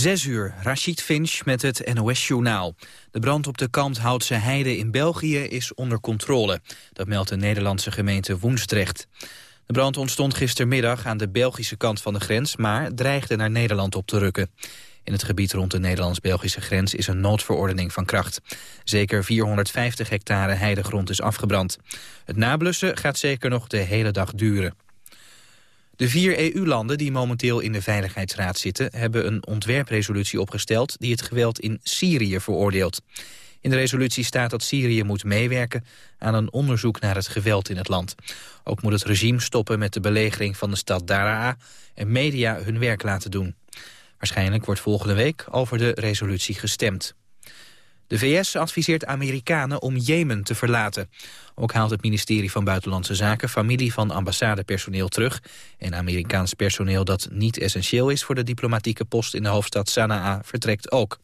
Zes uur, Rachid Finch met het NOS-journaal. De brand op de Kalmthoutse Heide in België is onder controle. Dat meldt de Nederlandse gemeente Woensdrecht. De brand ontstond gistermiddag aan de Belgische kant van de grens... maar dreigde naar Nederland op te rukken. In het gebied rond de Nederlands-Belgische grens is een noodverordening van kracht. Zeker 450 hectare heidegrond is afgebrand. Het nablussen gaat zeker nog de hele dag duren. De vier EU-landen die momenteel in de Veiligheidsraad zitten... hebben een ontwerpresolutie opgesteld die het geweld in Syrië veroordeelt. In de resolutie staat dat Syrië moet meewerken aan een onderzoek naar het geweld in het land. Ook moet het regime stoppen met de belegering van de stad Daraa... en media hun werk laten doen. Waarschijnlijk wordt volgende week over de resolutie gestemd. De VS adviseert Amerikanen om Jemen te verlaten. Ook haalt het ministerie van Buitenlandse Zaken familie van ambassadepersoneel terug. En Amerikaans personeel dat niet essentieel is voor de diplomatieke post in de hoofdstad Sanaa vertrekt ook.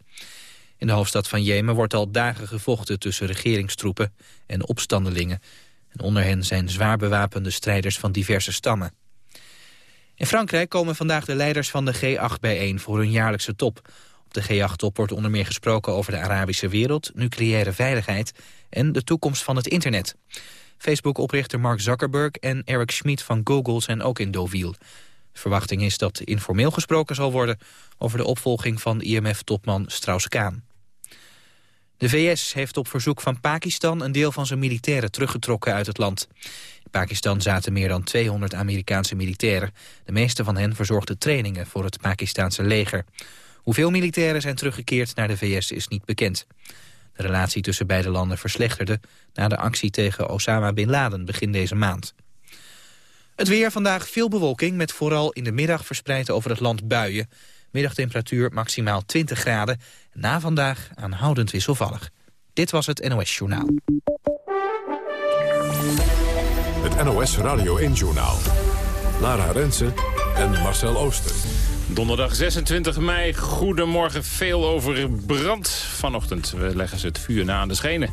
In de hoofdstad van Jemen wordt al dagen gevochten tussen regeringstroepen en opstandelingen. En onder hen zijn zwaar bewapende strijders van diverse stammen. In Frankrijk komen vandaag de leiders van de G8 bijeen voor hun jaarlijkse top. De G8-top wordt onder meer gesproken over de Arabische wereld, nucleaire veiligheid en de toekomst van het internet. Facebook-oprichter Mark Zuckerberg en Eric Schmidt van Google zijn ook in Deauville. De verwachting is dat informeel gesproken zal worden over de opvolging van IMF-topman Strauss-Kaan. De VS heeft op verzoek van Pakistan een deel van zijn militairen teruggetrokken uit het land. In Pakistan zaten meer dan 200 Amerikaanse militairen. De meeste van hen verzorgden trainingen voor het Pakistanse leger. Hoeveel militairen zijn teruggekeerd naar de VS is niet bekend. De relatie tussen beide landen verslechterde na de actie tegen Osama Bin Laden begin deze maand. Het weer vandaag veel bewolking met vooral in de middag verspreid over het land buien. Middagtemperatuur maximaal 20 graden. Na vandaag aanhoudend wisselvallig. Dit was het NOS Journaal. Het NOS Radio 1 Journaal. Lara Rensen en Marcel Ooster. Donderdag 26 mei. Goedemorgen. Veel over brand vanochtend. We leggen ze het vuur na aan de schenen.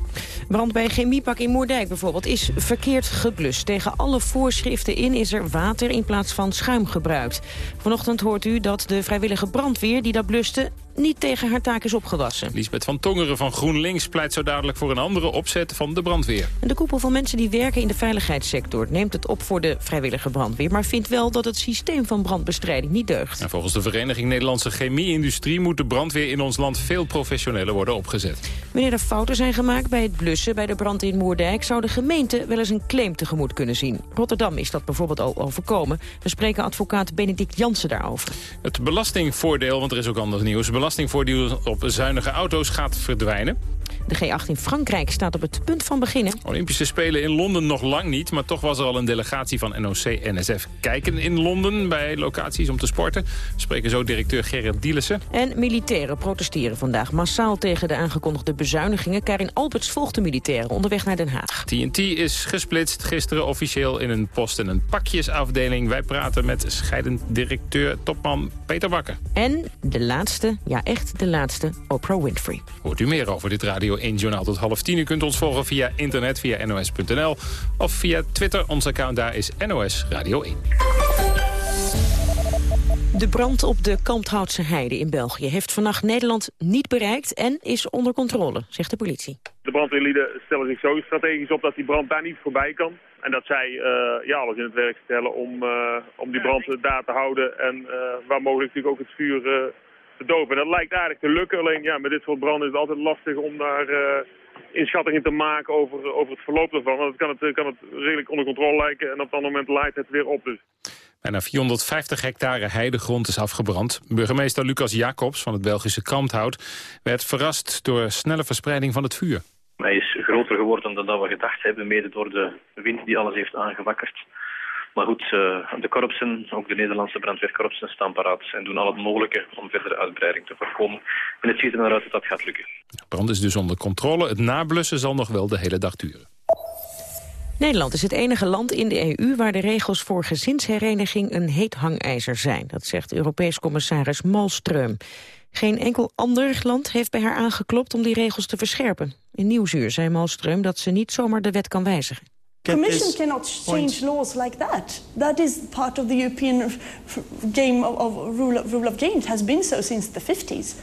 Brand bij chemiepak in Moerdijk bijvoorbeeld is verkeerd geblust. Tegen alle voorschriften in is er water in plaats van schuim gebruikt. Vanochtend hoort u dat de vrijwillige brandweer die dat bluste niet tegen haar taak is opgewassen. Lisbeth van Tongeren van GroenLinks pleit zo dadelijk voor een andere opzet van de brandweer. De koepel van mensen die werken in de veiligheidssector neemt het op voor de vrijwillige brandweer, maar vindt wel dat het systeem van brandbestrijding niet deugt. En volgens de Vereniging Nederlandse Chemie-industrie moet de brandweer in ons land veel professioneler worden opgezet. Wanneer er fouten zijn gemaakt bij het blussen bij de brand in Moerdijk, zou de gemeente wel eens een claim tegemoet kunnen zien. Rotterdam is dat bijvoorbeeld al overkomen. We spreken advocaat Benedict Jansen daarover. Het belastingvoordeel, want er is ook ander nieuws belastingvoordeel op zuinige auto's gaat verdwijnen. De G8 in Frankrijk staat op het punt van beginnen. Olympische Spelen in Londen nog lang niet... maar toch was er al een delegatie van NOC-NSF kijken in Londen... bij locaties om te sporten. We spreken zo directeur Gerrit Dielissen. En militairen protesteren vandaag massaal tegen de aangekondigde bezuinigingen. Karin Alberts volgt de militairen onderweg naar Den Haag. TNT is gesplitst gisteren officieel in een post- en een pakjesafdeling. Wij praten met scheidend directeur topman Peter Bakker. En de laatste, ja echt de laatste, Oprah Winfrey. Hoort u meer over dit Radio 1 Journaal tot half tien. U kunt ons volgen via internet, via nos.nl of via Twitter. Ons account daar is NOS Radio 1. De brand op de Kalmthoutse Heide in België heeft vannacht Nederland niet bereikt en is onder controle, zegt de politie. De brandweerlieden stellen zich zo strategisch op dat die brand daar niet voorbij kan. En dat zij uh, ja, alles in het werk stellen om, uh, om die brand daar te houden en uh, waar mogelijk natuurlijk ook het vuur te doven. En dat lijkt aardig te lukken, alleen ja, met dit soort branden is het altijd lastig om daar inschattingen te maken over, over het verloop ervan. Want dan kan het, kan het redelijk onder controle lijken en op dat moment leidt het weer op dus. Bijna 450 hectare heidegrond is afgebrand. Burgemeester Lucas Jacobs van het Belgische Kamthout werd verrast door snelle verspreiding van het vuur. Hij is groter geworden dan dat we gedacht hebben, mede door de wind die alles heeft aangewakkerd. Maar goed, de korpsen, ook de Nederlandse brandweerkorpsen, staan paraat en doen al het mogelijke om verdere uitbreiding te voorkomen. En het ziet er naar uit dat dat gaat lukken. De brand is dus onder controle. Het nablussen zal nog wel de hele dag duren. Nederland is het enige land in de EU waar de regels voor gezinshereniging een heet hangijzer zijn. Dat zegt Europees commissaris Malmström. Geen enkel ander land heeft bij haar aangeklopt om die regels te verscherpen. In Nieuwsuur zei Malmström dat ze niet zomaar de wet kan wijzigen. Commission cannot change laws like that. That is part of the European game of, of rule, of, rule of game. It has been so since the 50s.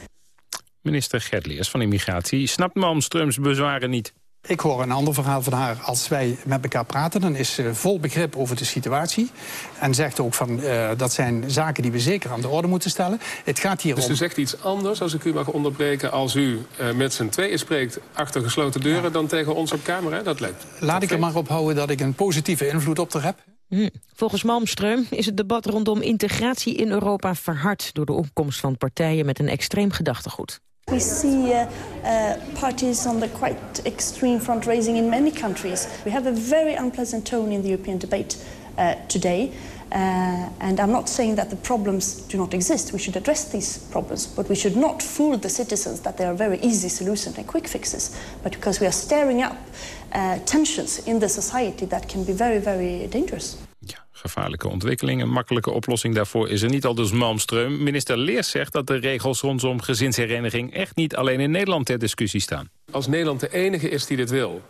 Minister Gertliers van Immigratie snapt Malmströms bezwaren niet. Ik hoor een ander verhaal van haar. Als wij met elkaar praten, dan is ze vol begrip over de situatie. En zegt ook van, uh, dat zijn zaken die we zeker aan de orde moeten stellen. Het gaat hier dus om... u zegt iets anders, als ik u mag onderbreken... als u uh, met z'n tweeën spreekt achter gesloten deuren... Ja. dan tegen ons op camera? Dat lijkt Laat ik er maar op houden dat ik een positieve invloed op haar heb. Hm. Volgens Malmström is het debat rondom integratie in Europa verhard... door de opkomst van partijen met een extreem gedachtegoed. We see uh, uh, parties on the quite extreme front raising in many countries. We have a very unpleasant tone in the European debate uh, today. Uh, and I'm not saying that the problems do not exist. We should address these problems. But we should not fool the citizens that they are very easy solutions and quick fixes. But because we are stirring up uh, tensions in the society that can be very, very dangerous. Gevaarlijke ontwikkeling. Een makkelijke oplossing daarvoor is er niet al dus Malmström. Minister Leers zegt dat de regels rondom gezinshereniging... echt niet alleen in Nederland ter discussie staan. Als Nederland de enige is die dit wil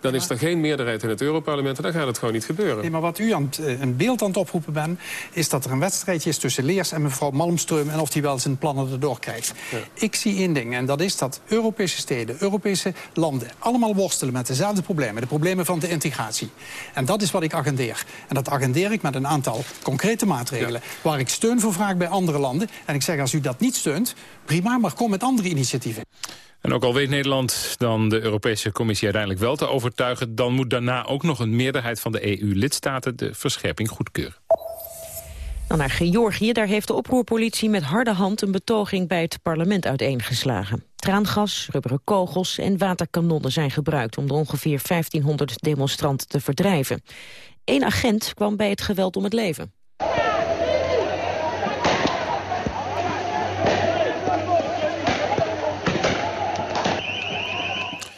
dan is er geen meerderheid in het Europarlement en dan gaat het gewoon niet gebeuren. Nee, maar wat u aan het, uh, een beeld aan het oproepen bent... is dat er een wedstrijdje is tussen Leers en mevrouw Malmström... en of die wel zijn plannen erdoor krijgt. Ja. Ik zie één ding, en dat is dat Europese steden, Europese landen... allemaal worstelen met dezelfde problemen. De problemen van de integratie. En dat is wat ik agendeer. En dat agendeer ik met een aantal concrete maatregelen... Ja. waar ik steun voor vraag bij andere landen. En ik zeg, als u dat niet steunt, prima, maar kom met andere initiatieven. En ook al weet Nederland dan de Europese Commissie uiteindelijk wel te overtuigen... dan moet daarna ook nog een meerderheid van de EU-lidstaten de verscherping goedkeuren. Dan naar Georgië. Daar heeft de oproerpolitie met harde hand een betoging bij het parlement uiteengeslagen. Traangas, rubberen kogels en waterkanonnen zijn gebruikt om de ongeveer 1500 demonstranten te verdrijven. Eén agent kwam bij het geweld om het leven.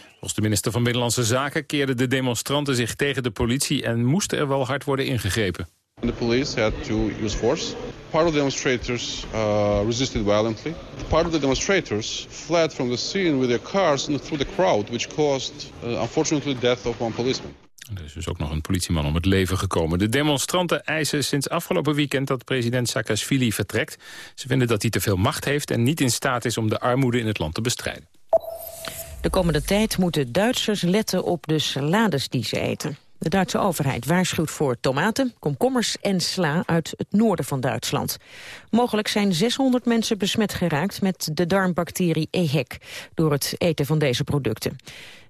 Volgens de minister van Binnenlandse Zaken keerden de demonstranten zich tegen de politie en moesten er wel hard worden ingegrepen. The police had to use force. Part of the demonstrators uh, resisted violently. Part of the demonstrators fled from the scene with their cars and through the crowd, which caused, uh, unfortunately, death of one policeman. Er is dus ook nog een politieman om het leven gekomen. De demonstranten eisen sinds afgelopen weekend dat president Saakashvili vertrekt. Ze vinden dat hij te veel macht heeft en niet in staat is om de armoede in het land te bestrijden. De komende tijd moeten Duitsers letten op de salades die ze eten. De Duitse overheid waarschuwt voor tomaten, komkommers en sla uit het noorden van Duitsland. Mogelijk zijn 600 mensen besmet geraakt met de darmbacterie EHEC door het eten van deze producten.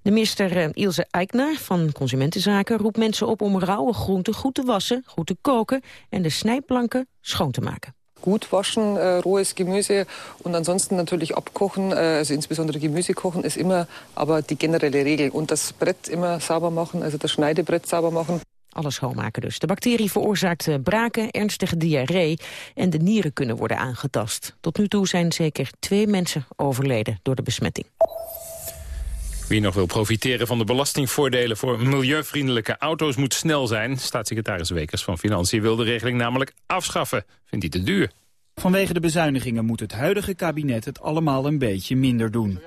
De minister eh, Ilse Eichner van Consumentenzaken roept mensen op om rauwe groenten goed te wassen, goed te koken en de snijplanken schoon te maken. Gut waschen, äh, rohes Gemüse und ansonsten natürlich abkochen, äh, also insbesondere Gemüse kochen ist immer aber die generelle Regel. Und das Brett immer sauber machen, also das Schneidebrett sauber machen. Alles schoonmaken dus. De bacterie veroorzaakt eh, braken, ernstige diarree en de nieren kunnen worden aangetast. Tot nu toe zijn zeker twee mensen overleden door de besmetting. Wie nog wil profiteren van de belastingvoordelen voor milieuvriendelijke auto's moet snel zijn. Staatssecretaris Wekers van Financiën wil de regeling namelijk afschaffen. Vindt hij te duur. Vanwege de bezuinigingen moet het huidige kabinet het allemaal een beetje minder doen.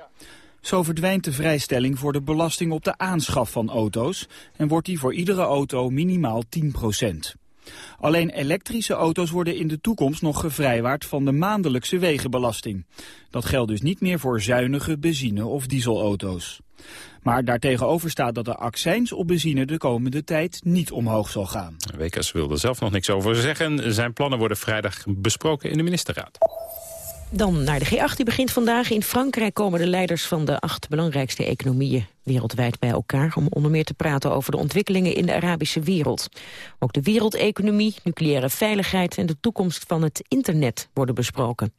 Zo verdwijnt de vrijstelling voor de belasting op de aanschaf van auto's... en wordt die voor iedere auto minimaal 10 procent. Alleen elektrische auto's worden in de toekomst nog gevrijwaard van de maandelijkse wegenbelasting. Dat geldt dus niet meer voor zuinige benzine- of dieselauto's. Maar daartegenover staat dat de accijns op benzine de komende tijd niet omhoog zal gaan. Wekers wil er zelf nog niks over zeggen. Zijn plannen worden vrijdag besproken in de ministerraad. Dan naar de G8, die begint vandaag. In Frankrijk komen de leiders van de acht belangrijkste economieën wereldwijd bij elkaar... om onder meer te praten over de ontwikkelingen in de Arabische wereld. Ook de wereldeconomie, nucleaire veiligheid en de toekomst van het internet worden besproken.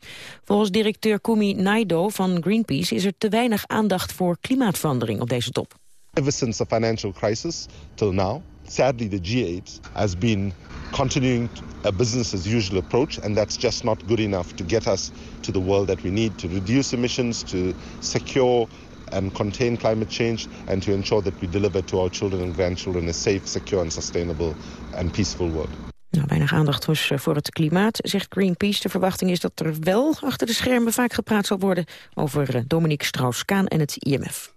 Volgens directeur Kumi Naido van Greenpeace is er te weinig aandacht voor klimaatverandering op deze top. Ever since the financial crisis till now, sadly the G8 has been continuing a business as usual approach, and that's just not good enough to get us to the world that we need to reduce emissions, to secure and contain climate change, and to ensure that we deliver to our children and grandchildren a safe, secure, and sustainable and peaceful world. Nou, weinig aandacht dus voor het klimaat, zegt Greenpeace. De verwachting is dat er wel achter de schermen vaak gepraat zal worden over Dominique Strauss-Kaan en het IMF.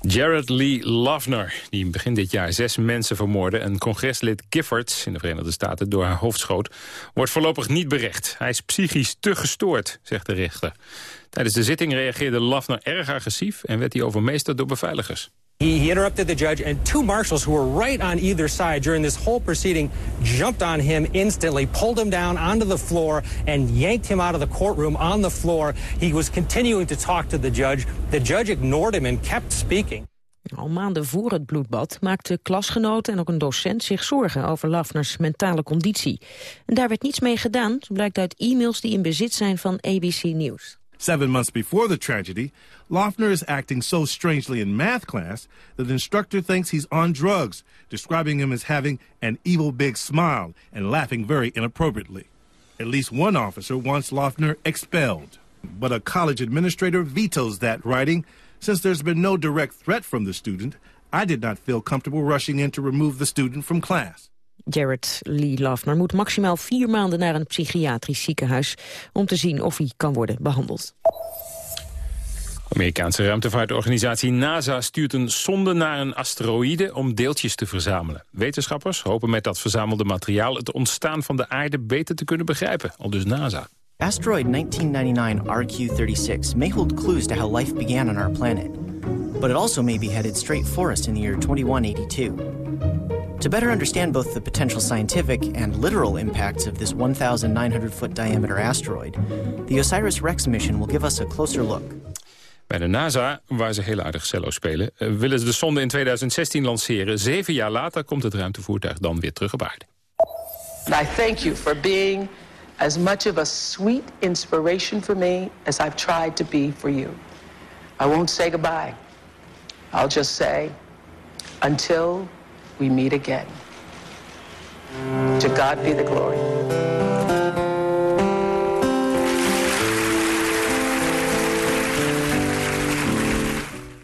Jared Lee Lavner, die begin dit jaar zes mensen vermoordde... en congreslid Giffords in de Verenigde Staten door haar hoofd schoot... wordt voorlopig niet berecht. Hij is psychisch te gestoord, zegt de rechter. Tijdens de zitting reageerde Lavner erg agressief... en werd hij overmeesterd door beveiligers. He, interrupted the judge, and two marshals who were right on either side during this whole proceeding jumped on him instantly, pulled him down onto the floor, and yanked him out of the courtroom on the floor. He was continuing to talk to the judge. The judge ignored him and kept speaking. Al maanden voor het bloedbad maakten klasgenoten en ook een docent zich zorgen over Lafners mentale conditie. En daar werd niets mee gedaan, zo blijkt uit e-mails die in bezit zijn van ABC News. Seven months before the tragedy, Loeffner is acting so strangely in math class that the instructor thinks he's on drugs, describing him as having an evil big smile and laughing very inappropriately. At least one officer wants Loeffner expelled. But a college administrator vetoes that writing. Since there's been no direct threat from the student, I did not feel comfortable rushing in to remove the student from class. Jared Lee Lafner moet maximaal vier maanden naar een psychiatrisch ziekenhuis... om te zien of hij kan worden behandeld. Amerikaanse ruimtevaartorganisatie NASA stuurt een sonde naar een asteroïde om deeltjes te verzamelen. Wetenschappers hopen met dat verzamelde materiaal het ontstaan van de aarde beter te kunnen begrijpen, al dus NASA. Asteroid 1999 RQ-36 may hold clues to how life began on our planet. But it also may be headed straight for us in the year 2182. To better understand both the potential scientific and literal impacts of this 1,900 foot diameter asteroid, the OSIRIS-REx mission will give us a closer look. Bij de NASA, waar ze heel aardig cello spelen, eh, willen ze de sonde in 2016 lanceren. Zeven jaar later komt het ruimtevoertuig dan weer terug op aarde. I thank you for being as much of a sweet inspiration for me as I've tried to be for you. I won't say goodbye. I'll just say, until we meet again. To God be the glory.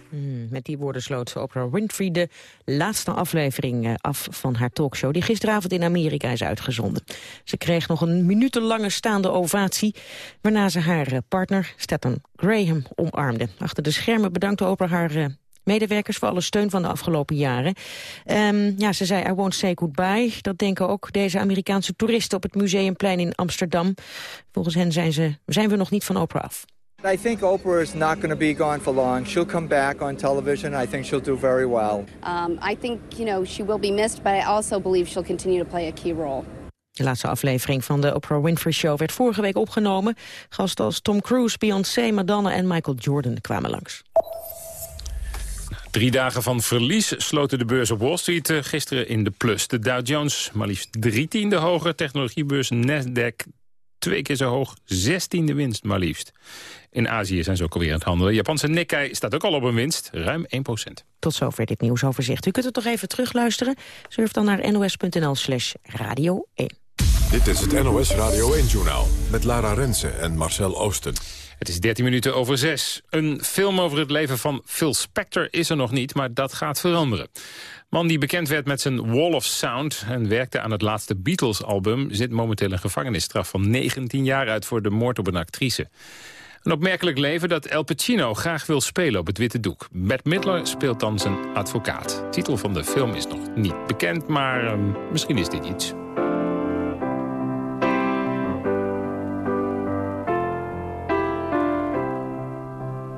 Hmm, met die woorden sloot Oprah Winfrey de laatste aflevering eh, af van haar talkshow... die gisteravond in Amerika is uitgezonden. Ze kreeg nog een minutenlange staande ovatie... waarna ze haar eh, partner Stephen Graham omarmde. Achter de schermen bedankte Oprah haar eh, medewerkers voor alle steun van de afgelopen jaren. Um, ja, ze zei, I won't say goodbye. Dat denken ook deze Amerikaanse toeristen op het Museumplein in Amsterdam. Volgens hen zijn, ze, zijn we nog niet van Oprah af. I think Oprah is not going to be gone for long. She'll come back on television. I think she'll do very well. Um, I think, you know, she will be missed, but I also believe she'll continue to play a key role. De laatste aflevering van de Oprah Winfrey Show werd vorige week opgenomen. Gasten als Tom Cruise, Beyoncé, Madonna en Michael Jordan kwamen langs. Drie dagen van verlies sloten de beurs op Wall Street eh, gisteren in de plus. De Dow Jones maar liefst drie tiende hoger. Technologiebeurs Nasdaq twee keer zo hoog. Zestiende winst maar liefst. In Azië zijn ze ook alweer aan het handelen. Japanse Nikkei staat ook al op een winst, ruim 1% Tot zover dit nieuwsoverzicht. U kunt het toch even terugluisteren? Surf dan naar nos.nl slash radio 1. Dit is het NOS Radio 1-journaal met Lara Rensen en Marcel Oosten. Het is 13 minuten over 6. Een film over het leven van Phil Spector is er nog niet, maar dat gaat veranderen. Man die bekend werd met zijn Wall of Sound en werkte aan het laatste Beatles-album... zit momenteel een gevangenisstraf van 19 jaar uit voor de moord op een actrice. Een opmerkelijk leven dat El Pacino graag wil spelen op het witte doek. Matt Midler speelt dan zijn advocaat. Titel van de film is nog niet bekend, maar uh, misschien is dit iets.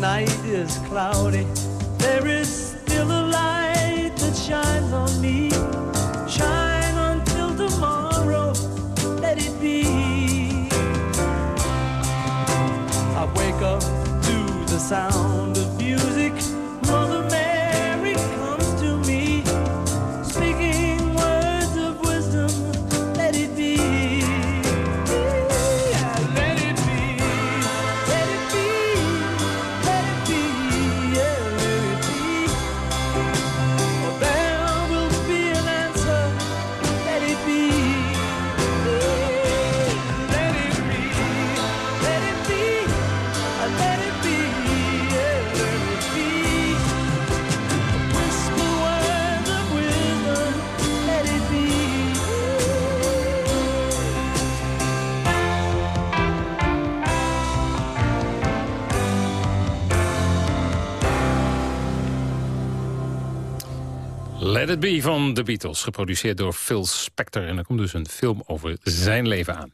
night is cloudy, Let It Be van The Beatles, geproduceerd door Phil Spector. En er komt dus een film over zijn leven aan.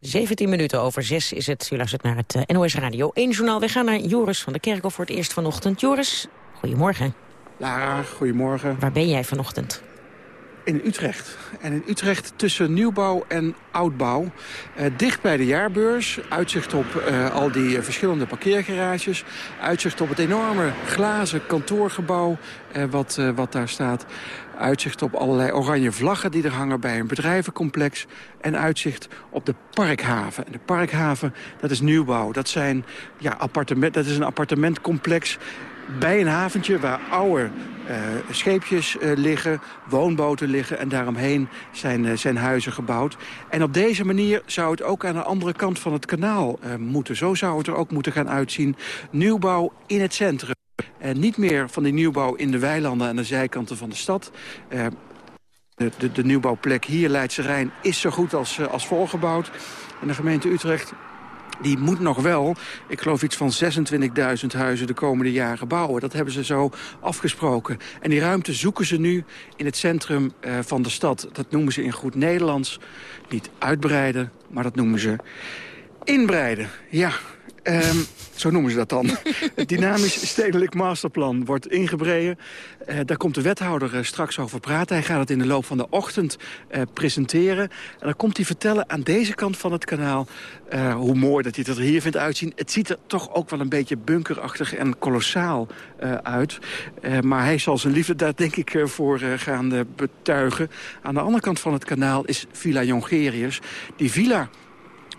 17 minuten over 6 is het. U luistert naar het eh, NOS Radio 1 journaal. We gaan naar Joris van de Kerkhof voor het eerst vanochtend. Joris, goedemorgen. Lara, goedemorgen. Waar ben jij vanochtend? In Utrecht. En in Utrecht tussen nieuwbouw en oudbouw. Eh, dicht bij de jaarbeurs. Uitzicht op eh, al die eh, verschillende parkeergarages. Uitzicht op het enorme glazen kantoorgebouw eh, wat, wat daar staat. Uitzicht op allerlei oranje vlaggen die er hangen bij een bedrijvencomplex. En uitzicht op de Parkhaven. En de Parkhaven, dat is nieuwbouw. Dat, zijn, ja, appartement, dat is een appartementcomplex bij een haventje waar oude eh, scheepjes eh, liggen, woonboten liggen... en daaromheen zijn, eh, zijn huizen gebouwd. En op deze manier zou het ook aan de andere kant van het kanaal moeten. Zo zou het er ook moeten gaan uitzien. Nieuwbouw in het centrum. En niet meer van die nieuwbouw in de weilanden aan de zijkanten van de stad. De, de, de nieuwbouwplek hier, Leidse Rijn, is zo goed als, als volgebouwd. En de gemeente Utrecht die moet nog wel, ik geloof iets van 26.000 huizen de komende jaren bouwen. Dat hebben ze zo afgesproken. En die ruimte zoeken ze nu in het centrum eh, van de stad. Dat noemen ze in goed Nederlands niet uitbreiden, maar dat noemen ze inbreiden. Ja, Ehm, zo noemen ze dat dan. Het dynamisch stedelijk masterplan wordt ingebreden. Eh, daar komt de wethouder eh, straks over praten. Hij gaat het in de loop van de ochtend eh, presenteren. En dan komt hij vertellen aan deze kant van het kanaal... hoe mooi dat hij het er hier vindt uitzien. Het ziet er toch ook wel een beetje bunkerachtig en kolossaal uit. Maar hij zal zijn liefde daar denk ik voor gaan betuigen. Aan de andere kant van het kanaal is Villa Jongerius. Die villa...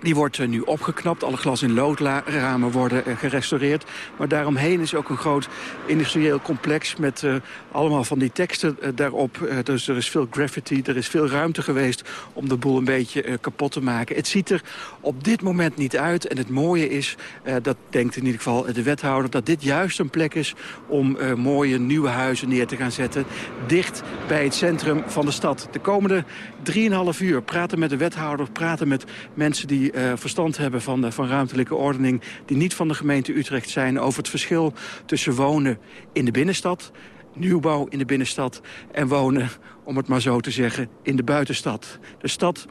Die wordt eh, nu opgeknapt. Alle glas- in loodramen worden eh, gerestaureerd. Maar daaromheen is ook een groot industrieel complex... met eh, allemaal van die teksten daarop. Dus er is veel graffiti, er is veel ruimte geweest... om de boel een beetje kapot te maken. Het ziet er op dit moment niet uit. En het mooie is, dat denkt in ieder geval de wethouder... dat dit juist een plek is om mooie nieuwe huizen neer te gaan zetten... dicht bij het centrum van de stad. De komende 3,5 uur praten met de wethouder... praten met mensen die eh, verstand hebben van, de, van ruimtelijke ordening... die niet van de gemeente Utrecht zijn... over het verschil tussen wonen in de binnenstad... nieuwbouw in de binnenstad en wonen, om het maar zo te zeggen, in de buitenstad. De stad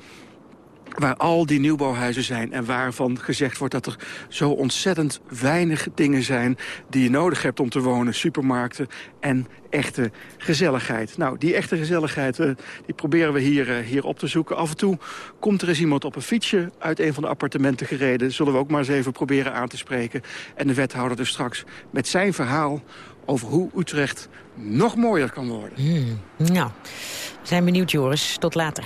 waar al die nieuwbouwhuizen zijn en waarvan gezegd wordt dat er zo ontzettend weinig dingen zijn die je nodig hebt om te wonen. Supermarkten en echte gezelligheid. Nou, die echte gezelligheid eh, die proberen we hier, eh, hier op te zoeken. Af en toe komt er eens iemand op een fietsje uit een van de appartementen gereden. Zullen we ook maar eens even proberen aan te spreken. En de wethouder dus straks met zijn verhaal over hoe Utrecht nog mooier kan worden. Hmm, nou, we zijn benieuwd Joris. Tot later.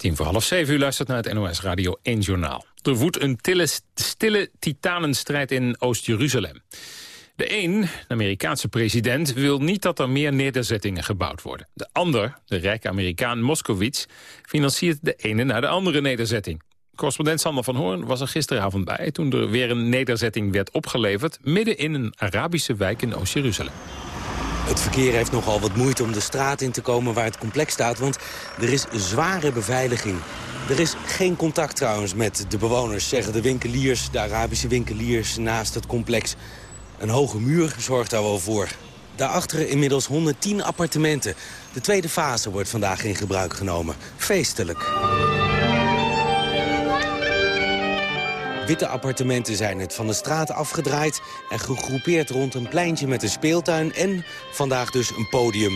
Tien voor half zeven u luistert naar het NOS Radio 1 Journaal. Er woedt een tille, stille titanenstrijd in Oost-Jeruzalem. De een, de Amerikaanse president, wil niet dat er meer nederzettingen gebouwd worden. De ander, de rijke Amerikaan Moskowitz, financiert de ene naar de andere nederzetting. Correspondent Sander van Hoorn was er gisteravond bij... toen er weer een nederzetting werd opgeleverd... midden in een Arabische wijk in Oost-Jeruzalem. Het verkeer heeft nogal wat moeite om de straat in te komen waar het complex staat... want er is zware beveiliging. Er is geen contact trouwens met de bewoners, zeggen de winkeliers... de Arabische winkeliers naast het complex. Een hoge muur zorgt daar wel voor. Daarachter inmiddels 110 appartementen. De tweede fase wordt vandaag in gebruik genomen. Feestelijk. Witte appartementen zijn het van de straat afgedraaid... en gegroepeerd rond een pleintje met een speeltuin... en vandaag dus een podium.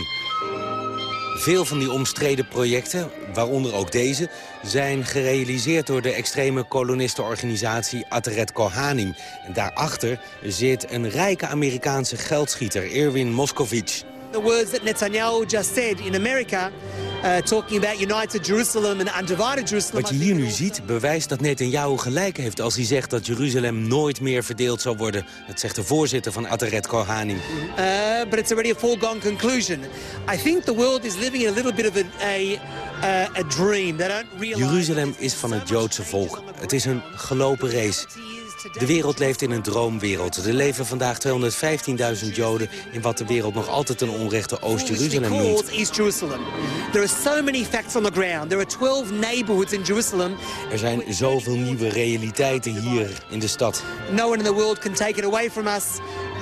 Veel van die omstreden projecten, waaronder ook deze... zijn gerealiseerd door de extreme kolonistenorganisatie Ateret Kohanim. En daarachter zit een rijke Amerikaanse geldschieter, Erwin Moskovich. The words that Netanyahu just said in America, uh, talking about united Jerusalem and undivided Jerusalem. Wat je hier nu ziet, bewijst dat Netanyahu gelijk heeft als hij zegt dat Jeruzalem nooit meer verdeeld zal worden. Dat zegt de voorzitter van Ateret Kohanim. Uh, but it's already a foregone conclusion. I think the world is living in a little bit of a, a, uh, a dream. They don't realize Jeruzalem is van het Joodse volk. Het is een gelopen race. De wereld leeft in een droomwereld. Er leven vandaag 215.000 Joden in wat de wereld nog altijd een onrechte Oost-Jeruzalem noemt. There are so many facts on the ground. There are 12 neighborhoods in Jerusalem. Er zijn zoveel nieuwe realiteiten hier in de stad. No one in the world can take it away from us.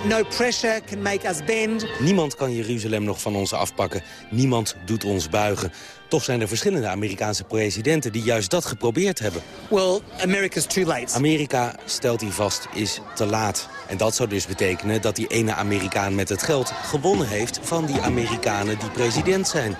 No pressure can make us bend. Niemand kan Jeruzalem nog van ons afpakken. Niemand doet ons buigen. Toch zijn er verschillende Amerikaanse presidenten die juist dat geprobeerd hebben. Well, America's too late. Amerika, stelt hij vast, is te laat. En dat zou dus betekenen dat die ene Amerikaan met het geld gewonnen heeft van die Amerikanen die president zijn.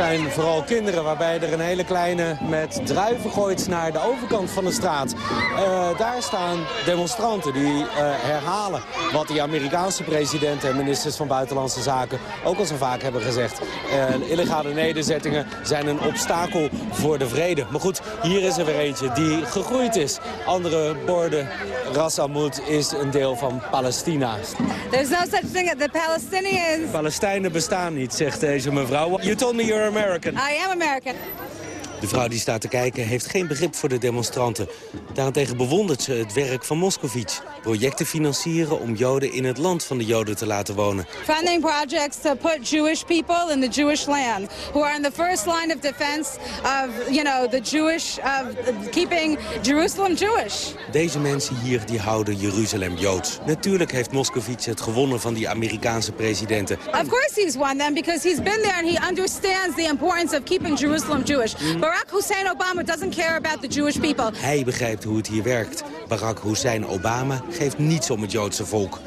Zijn vooral kinderen waarbij er een hele kleine met druiven gooit naar de overkant van de straat. Eh, daar staan demonstranten die eh, herhalen wat die Amerikaanse presidenten en ministers van Buitenlandse Zaken ook al zo vaak hebben gezegd. Eh, illegale nederzettingen zijn een obstakel voor de vrede. Maar goed, hier is er weer eentje die gegroeid is. Andere borden, Ras is een deel van Palestina. There's no such thing as the Palestinians. Palestijnen bestaan niet, zegt deze mevrouw. You told me you're American. I am American. De vrouw die staat te kijken heeft geen begrip voor de demonstranten. Daarentegen bewondert ze het werk van Moscovici. Projecten financieren om Joden in het land van de Joden te laten wonen. Funding projects to put Jewish people in the Jewish land, who are in the first line of defense of, you know, the Jewish, of keeping Jerusalem Jewish. Deze mensen hier die houden Jeruzalem Joods. Natuurlijk heeft Moscovici het gewonnen van die Amerikaanse presidenten. Of course he's won them because he's been there and he understands the importance of keeping Jerusalem Jewish. Barack Hussein Obama doesn't care about the Jewish people. Hij begrijpt hoe het hier werkt. Barack Hussein Obama geeft niets om het Joodse volk.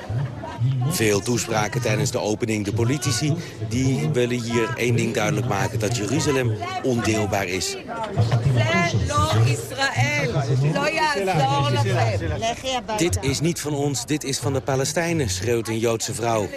Veel toespraken tijdens de opening. De politici die willen hier één ding duidelijk maken. Dat Jeruzalem ondeelbaar is. Dit is niet van ons, dit is van de Palestijnen, schreeuwt een Joodse vrouw.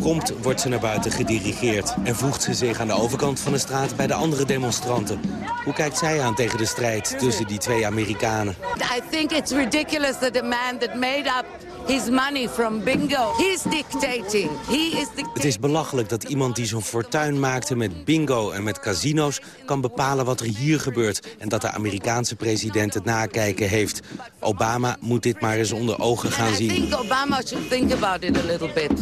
Prompt wordt ze naar buiten gedirigeerd en voegt ze zich aan de overkant van de straat bij de andere demonstranten. Hoe kijkt zij aan tegen de strijd tussen die twee Amerikanen? I think it's ridiculous that a man that made up his money from bingo, he's dictating. He is dictating. Het is belachelijk dat iemand die zo'n fortuin maakte met bingo en met casino's... kan bepalen wat er hier gebeurt en dat de Amerikaanse president het nakijken heeft. Obama moet dit maar eens onder ogen gaan I zien. think Obama should think about it a little bit.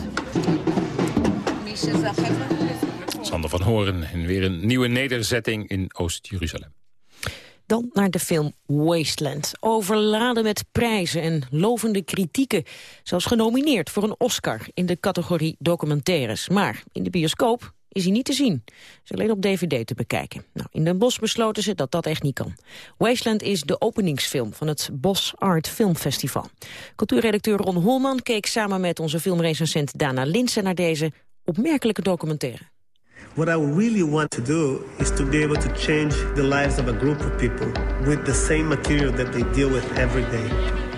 Sander van Horen en weer een nieuwe nederzetting in Oost-Jeruzalem. Dan naar de film Wasteland. Overladen met prijzen en lovende kritieken. Zelfs genomineerd voor een Oscar in de categorie documentaires. Maar in de bioscoop is hij niet te zien. Is alleen op dvd te bekijken. Nou, in Den Bosch besloten ze dat dat echt niet kan. Wasteland is de openingsfilm van het Bos Art Filmfestival. Cultuurredacteur Ron Holman keek samen met onze filmrecensent Dana Linsen... naar deze opmerkelijke documentaire. What I really want to do is to be able to change the lives of a group of people with the same material that they deal with every day.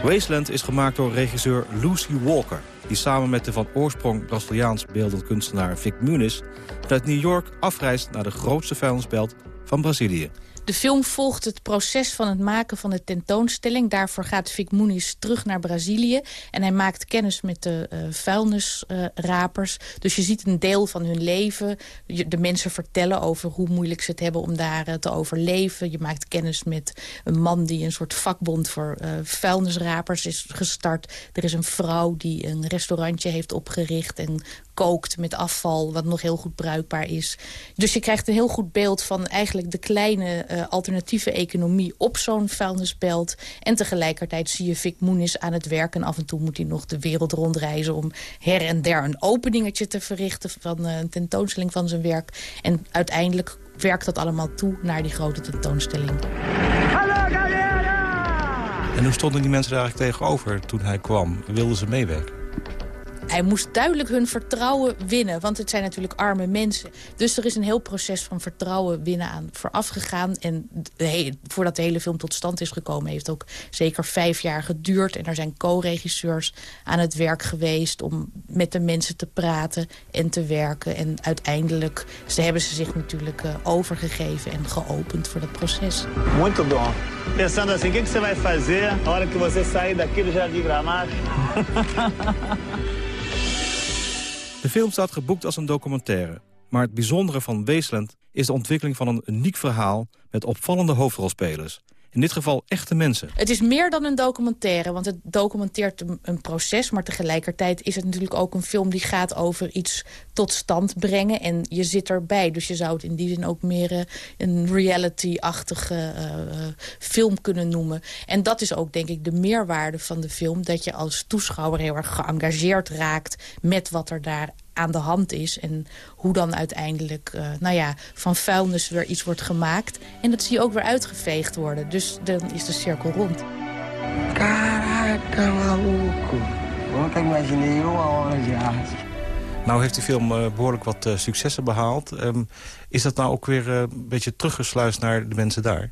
Wasteland is gemaakt door regisseur Lucy Walker... die samen met de van oorsprong Braziliaans beeldend kunstenaar Vic Muniz... vanuit New York afreist naar de grootste vuilnisbelt van Brazilië. De film volgt het proces van het maken van de tentoonstelling. Daarvoor gaat Vic Muniz terug naar Brazilië. En hij maakt kennis met de uh, vuilnisrapers. dus je ziet een deel van hun leven. De mensen vertellen over hoe moeilijk ze het hebben om daar uh, te overleven. Je maakt kennis met een man die een soort vakbond voor uh, vuilnisrapers is gestart. Er is een vrouw die een restaurantje heeft opgericht... en kookt met afval, wat nog heel goed bruikbaar is. Dus je krijgt een heel goed beeld van eigenlijk de kleine uh, alternatieve economie op zo'n vuilnisbelt. En tegelijkertijd zie je Vic Moenis aan het werk. En af en toe moet hij nog de wereld rondreizen om her en der een openingetje te verrichten van uh, een tentoonstelling van zijn werk. En uiteindelijk werkt dat allemaal toe naar die grote tentoonstelling. En hoe stonden die mensen daar eigenlijk tegenover toen hij kwam? Wilden ze meewerken? Hij moest duidelijk hun vertrouwen winnen, want het zijn natuurlijk arme mensen. Dus er is een heel proces van vertrouwen winnen aan vooraf gegaan. En voordat de hele film tot stand is gekomen... heeft ook zeker vijf jaar geduurd. En er zijn co-regisseurs aan het werk geweest... om met de mensen te praten en te werken. En uiteindelijk ze hebben ze zich natuurlijk uh, overgegeven en geopend voor dat proces. Muito bom. Pensando assim, o que, que você vai fazer na hora que você sair daqui do Jardim Gramado? De film staat geboekt als een documentaire. Maar het bijzondere van Wasteland is de ontwikkeling van een uniek verhaal... met opvallende hoofdrolspelers. In dit geval echte mensen. Het is meer dan een documentaire, want het documenteert een, proces... maar tegelijkertijd is het natuurlijk ook een film die gaat over iets tot stand brengen. En je zit erbij, dus je zou het in die zin ook meer uh, een reality-achtige uh, film kunnen noemen. En dat is ook denk ik de meerwaarde van de film... dat je als toeschouwer heel erg geëngageerd raakt met wat er daar aan de hand is. En hoe dan uiteindelijk uh, nou ja, van vuilnis weer iets wordt gemaakt. En dat zie je ook weer uitgeveegd worden. Dus dan is de cirkel rond. Caraca, maluco. Nou heeft die film uh, behoorlijk wat uh, successen behaald. Um, is dat nou ook weer uh, een beetje teruggesluist naar de mensen daar?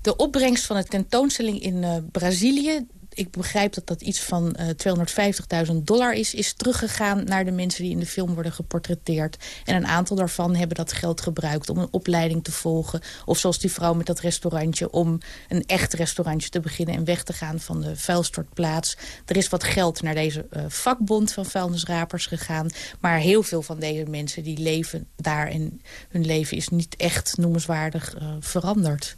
De opbrengst van de tentoonstelling in Brazilië ik begrijp dat dat iets van uh, 250.000 dollar is... is teruggegaan naar de mensen die in de film worden geportretteerd. En een aantal daarvan hebben dat geld gebruikt om een opleiding te volgen. Of zoals die vrouw met dat restaurantje... om een echt restaurantje te beginnen en weg te gaan van de vuilstortplaats. Er is wat geld naar deze uh, vakbond van vuilnisrapers gegaan. Maar heel veel van deze mensen die leven daar... en hun leven is niet echt noemenswaardig uh, veranderd.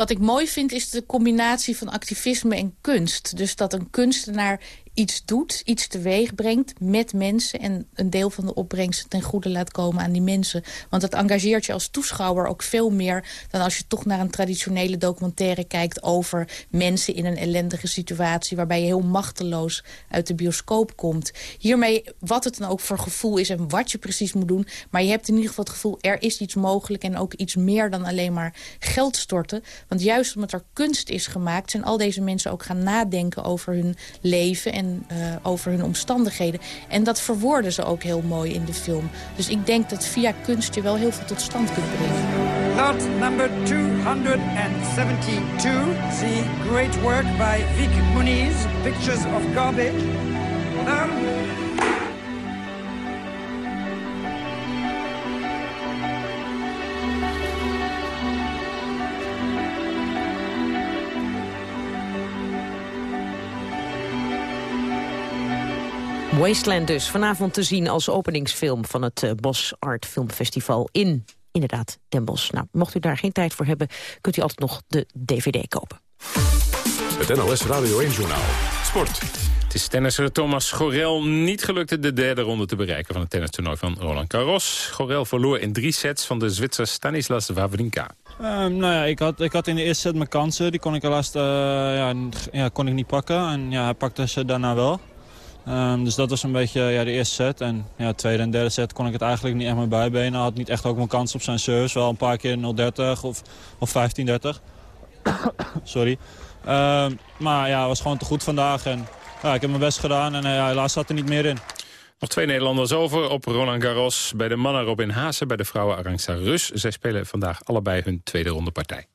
Wat ik mooi vind is de combinatie van activisme en kunst. Dus dat een kunstenaar iets doet, iets teweeg brengt met mensen... en een deel van de opbrengsten ten goede laat komen aan die mensen. Want dat engageert je als toeschouwer ook veel meer... dan als je toch naar een traditionele documentaire kijkt... over mensen in een ellendige situatie... waarbij je heel machteloos uit de bioscoop komt. Hiermee, wat het dan ook voor gevoel is en wat je precies moet doen... maar je hebt in ieder geval het gevoel, er is iets mogelijk... en ook iets meer dan alleen maar geld storten. Want juist omdat er kunst is gemaakt... zijn al deze mensen ook gaan nadenken over hun leven... en uh, over hun omstandigheden. En dat verwoorden ze ook heel mooi in de film. Dus ik denk dat via kunst je wel heel veel tot stand kunt brengen. Lot number 272, the great work by Vic Muniz, Pictures of Garbage. Wasteland dus, vanavond te zien als openingsfilm van het uh, Bos Art Filmfestival in, inderdaad, Den Bosch. Nou, mocht u daar geen tijd voor hebben, kunt u altijd nog de DVD kopen. Het NLS Radio 1-journaal. Sport. Het is tennisser Thomas Gorel niet gelukt de derde ronde te bereiken... van het tennistoernooi van Roland Garros. Gorel verloor in drie sets van de Zwitser Stanislas Wawrinka. Um, nou ja, ik had, ik had in de eerste set mijn kansen. Die kon ik helaas uh, ja, ja, kon ik niet pakken. En ja, hij pakte ze daarna wel. Um, dus dat was een beetje ja, de eerste set. En ja, de tweede en derde set kon ik het eigenlijk niet echt meer bijbenen. Had niet echt ook mijn kans op zijn service. Wel een paar keer 0-30 of, of 15-30. Sorry. Um, maar ja, het was gewoon te goed vandaag. En ja, ik heb mijn best gedaan en uh, ja, helaas zat er niet meer in. Nog twee Nederlanders over op Roland Garros. Bij de mannen Robin Haase, bij de vrouwen Arantxa Rus. Zij spelen vandaag allebei hun tweede ronde partij.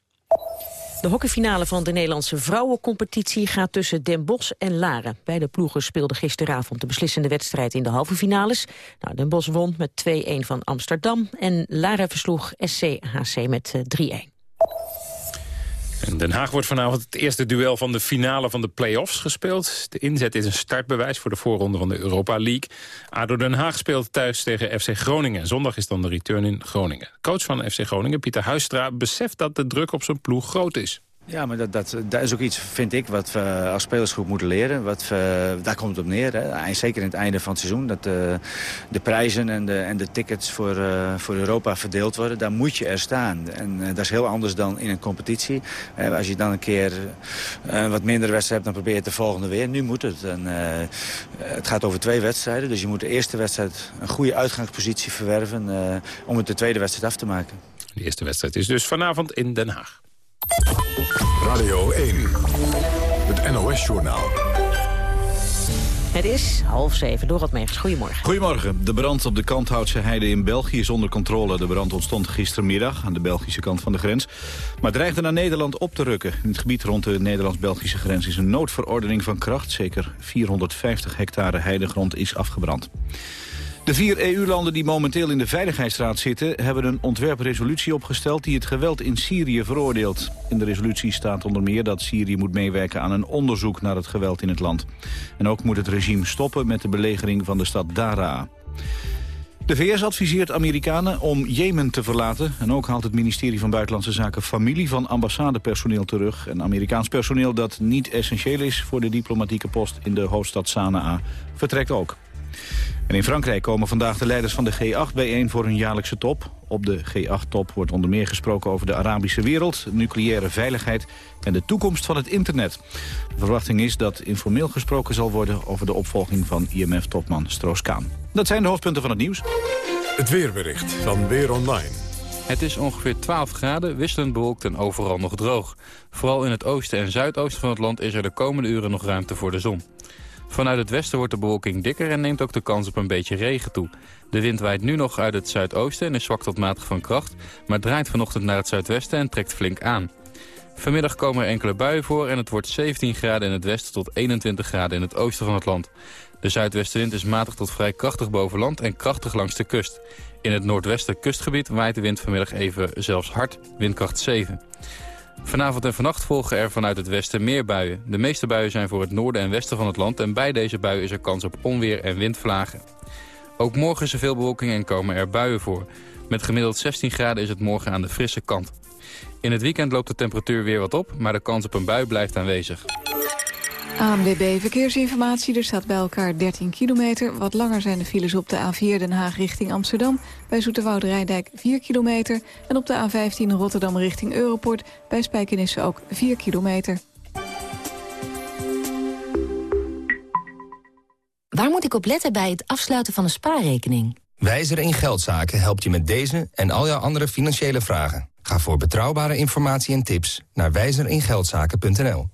De hockeyfinale van de Nederlandse vrouwencompetitie gaat tussen Den Bosch en Laren. Beide ploegen speelden gisteravond de beslissende wedstrijd in de halve finales. Nou, Den Bosch won met 2-1 van Amsterdam en Laren versloeg SCHC met 3-1. In Den Haag wordt vanavond het eerste duel van de finale van de play-offs gespeeld. De inzet is een startbewijs voor de voorronde van de Europa League. ADO Den Haag speelt thuis tegen FC Groningen. Zondag is dan de return in Groningen. Coach van FC Groningen, Pieter Huistra, beseft dat de druk op zijn ploeg groot is. Ja, maar dat, dat, is ook iets, vind ik, wat we als spelersgroep moeten leren. Wat daar komt het op neer. Hè. Zeker in het einde van het seizoen. Dat de, de prijzen en de, en de tickets voor, eh, voor Europa verdeeld worden. Daar moet je er staan. En eh, dat is heel anders dan in een competitie. Eh, als je dan een keer wat mindere wedstrijd hebt, dan probeer je het de volgende weer. Nu moet het. En, het gaat over twee wedstrijden. Dus je moet de eerste wedstrijd een goede uitgangspositie verwerven... om het de tweede wedstrijd af te maken. De eerste wedstrijd is dus vanavond in Den Haag. Radio 1, het NOS-journaal. Het is half zeven. Door het Meegs. Goedemorgen. Goedemorgen. De brand op de Kanthoutse heide in België is onder controle. De brand ontstond gistermiddag aan de Belgische kant van de grens. Maar dreigde naar Nederland op te rukken. In het gebied rond de Nederlands-Belgische grens is een noodverordening van kracht. Zeker 450 hectare heidegrond is afgebrand. De vier EU-landen die momenteel in de Veiligheidsraad zitten... hebben een ontwerpresolutie opgesteld die het geweld in Syrië veroordeelt. In de resolutie staat onder meer dat Syrië moet meewerken aan een onderzoek naar het geweld in het land. En ook moet het regime stoppen met de belegering van de stad Daraa. De VS adviseert Amerikanen om Jemen te verlaten. En ook haalt het ministerie van Buitenlandse Zaken familie van ambassadepersoneel terug. En Amerikaans personeel dat niet essentieel is voor de diplomatieke post in de hoofdstad Sanaa vertrekt ook. En in Frankrijk komen vandaag de leiders van de G8 bijeen voor hun jaarlijkse top. Op de G8-top wordt onder meer gesproken over de Arabische wereld, nucleaire veiligheid en de toekomst van het internet. De verwachting is dat informeel gesproken zal worden over de opvolging van IMF-topman Stroos-Kaan. Dat zijn de hoofdpunten van het nieuws. Het weerbericht van Weer Online. Het is ongeveer 12 graden, wisselend bewolkt en overal nog droog. Vooral in het oosten en zuidoosten van het land is er de komende uren nog ruimte voor de zon. Vanuit het westen wordt de bewolking dikker en neemt ook de kans op een beetje regen toe. De wind waait nu nog uit het zuidoosten en is zwak tot matig van kracht... maar draait vanochtend naar het zuidwesten en trekt flink aan. Vanmiddag komen er enkele buien voor en het wordt 17 graden in het westen tot 21 graden in het oosten van het land. De zuidwestenwind is matig tot vrij krachtig boven land en krachtig langs de kust. In het noordwesten kustgebied waait de wind vanmiddag even zelfs hard, windkracht 7. Vanavond en vannacht volgen er vanuit het westen meer buien. De meeste buien zijn voor het noorden en westen van het land... en bij deze buien is er kans op onweer en windvlagen. Ook morgen is er veel bewolking en komen er buien voor. Met gemiddeld 16 graden is het morgen aan de frisse kant. In het weekend loopt de temperatuur weer wat op... maar de kans op een bui blijft aanwezig. ANWB Verkeersinformatie. Er staat bij elkaar 13 kilometer. Wat langer zijn de files op de A4 Den Haag richting Amsterdam. Bij Zoeterwoude Rijndijk 4 kilometer. En op de A15 Rotterdam richting Europort. Bij Spijkenisse ook 4 kilometer. Waar moet ik op letten bij het afsluiten van een spaarrekening? Wijzer in Geldzaken helpt je met deze en al jouw andere financiële vragen. Ga voor betrouwbare informatie en tips naar wijzeringeldzaken.nl.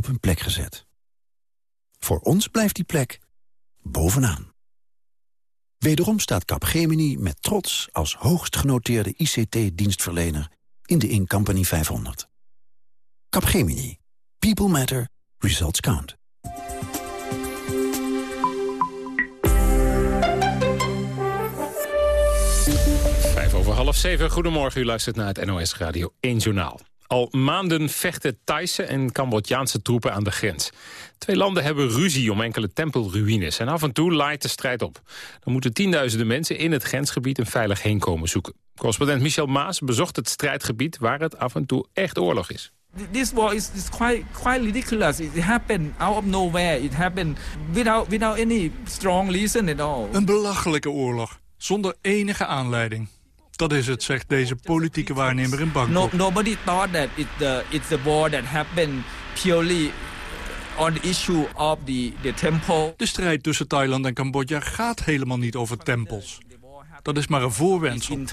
op hun plek gezet. Voor ons blijft die plek bovenaan. Wederom staat Capgemini met trots als hoogst genoteerde ICT-dienstverlener in de Incompany 500. Capgemini. People matter. Results count. Vijf over half zeven. Goedemorgen, u luistert naar het NOS Radio 1 Journaal. Al maanden vechten Thaise en Cambodjaanse troepen aan de grens. Twee landen hebben ruzie om enkele tempelruïnes... en af en toe laait de strijd op. Dan moeten tienduizenden mensen in het grensgebied een veilig heenkomen zoeken. Correspondent Michel Maas bezocht het strijdgebied... waar het af en toe echt oorlog is. This war is, is quite quite ridiculous. It happened out of nowhere. It happened without without any strong reason at all. Een belachelijke oorlog, zonder enige aanleiding. Dat is het, zegt deze politieke waarnemer in Bangkok. No, nobody thought that it's the, it's the war that happened purely on the issue of the, the temple. De strijd tussen Thailand en Cambodja gaat helemaal niet over tempels. Dat is maar een voorwensel.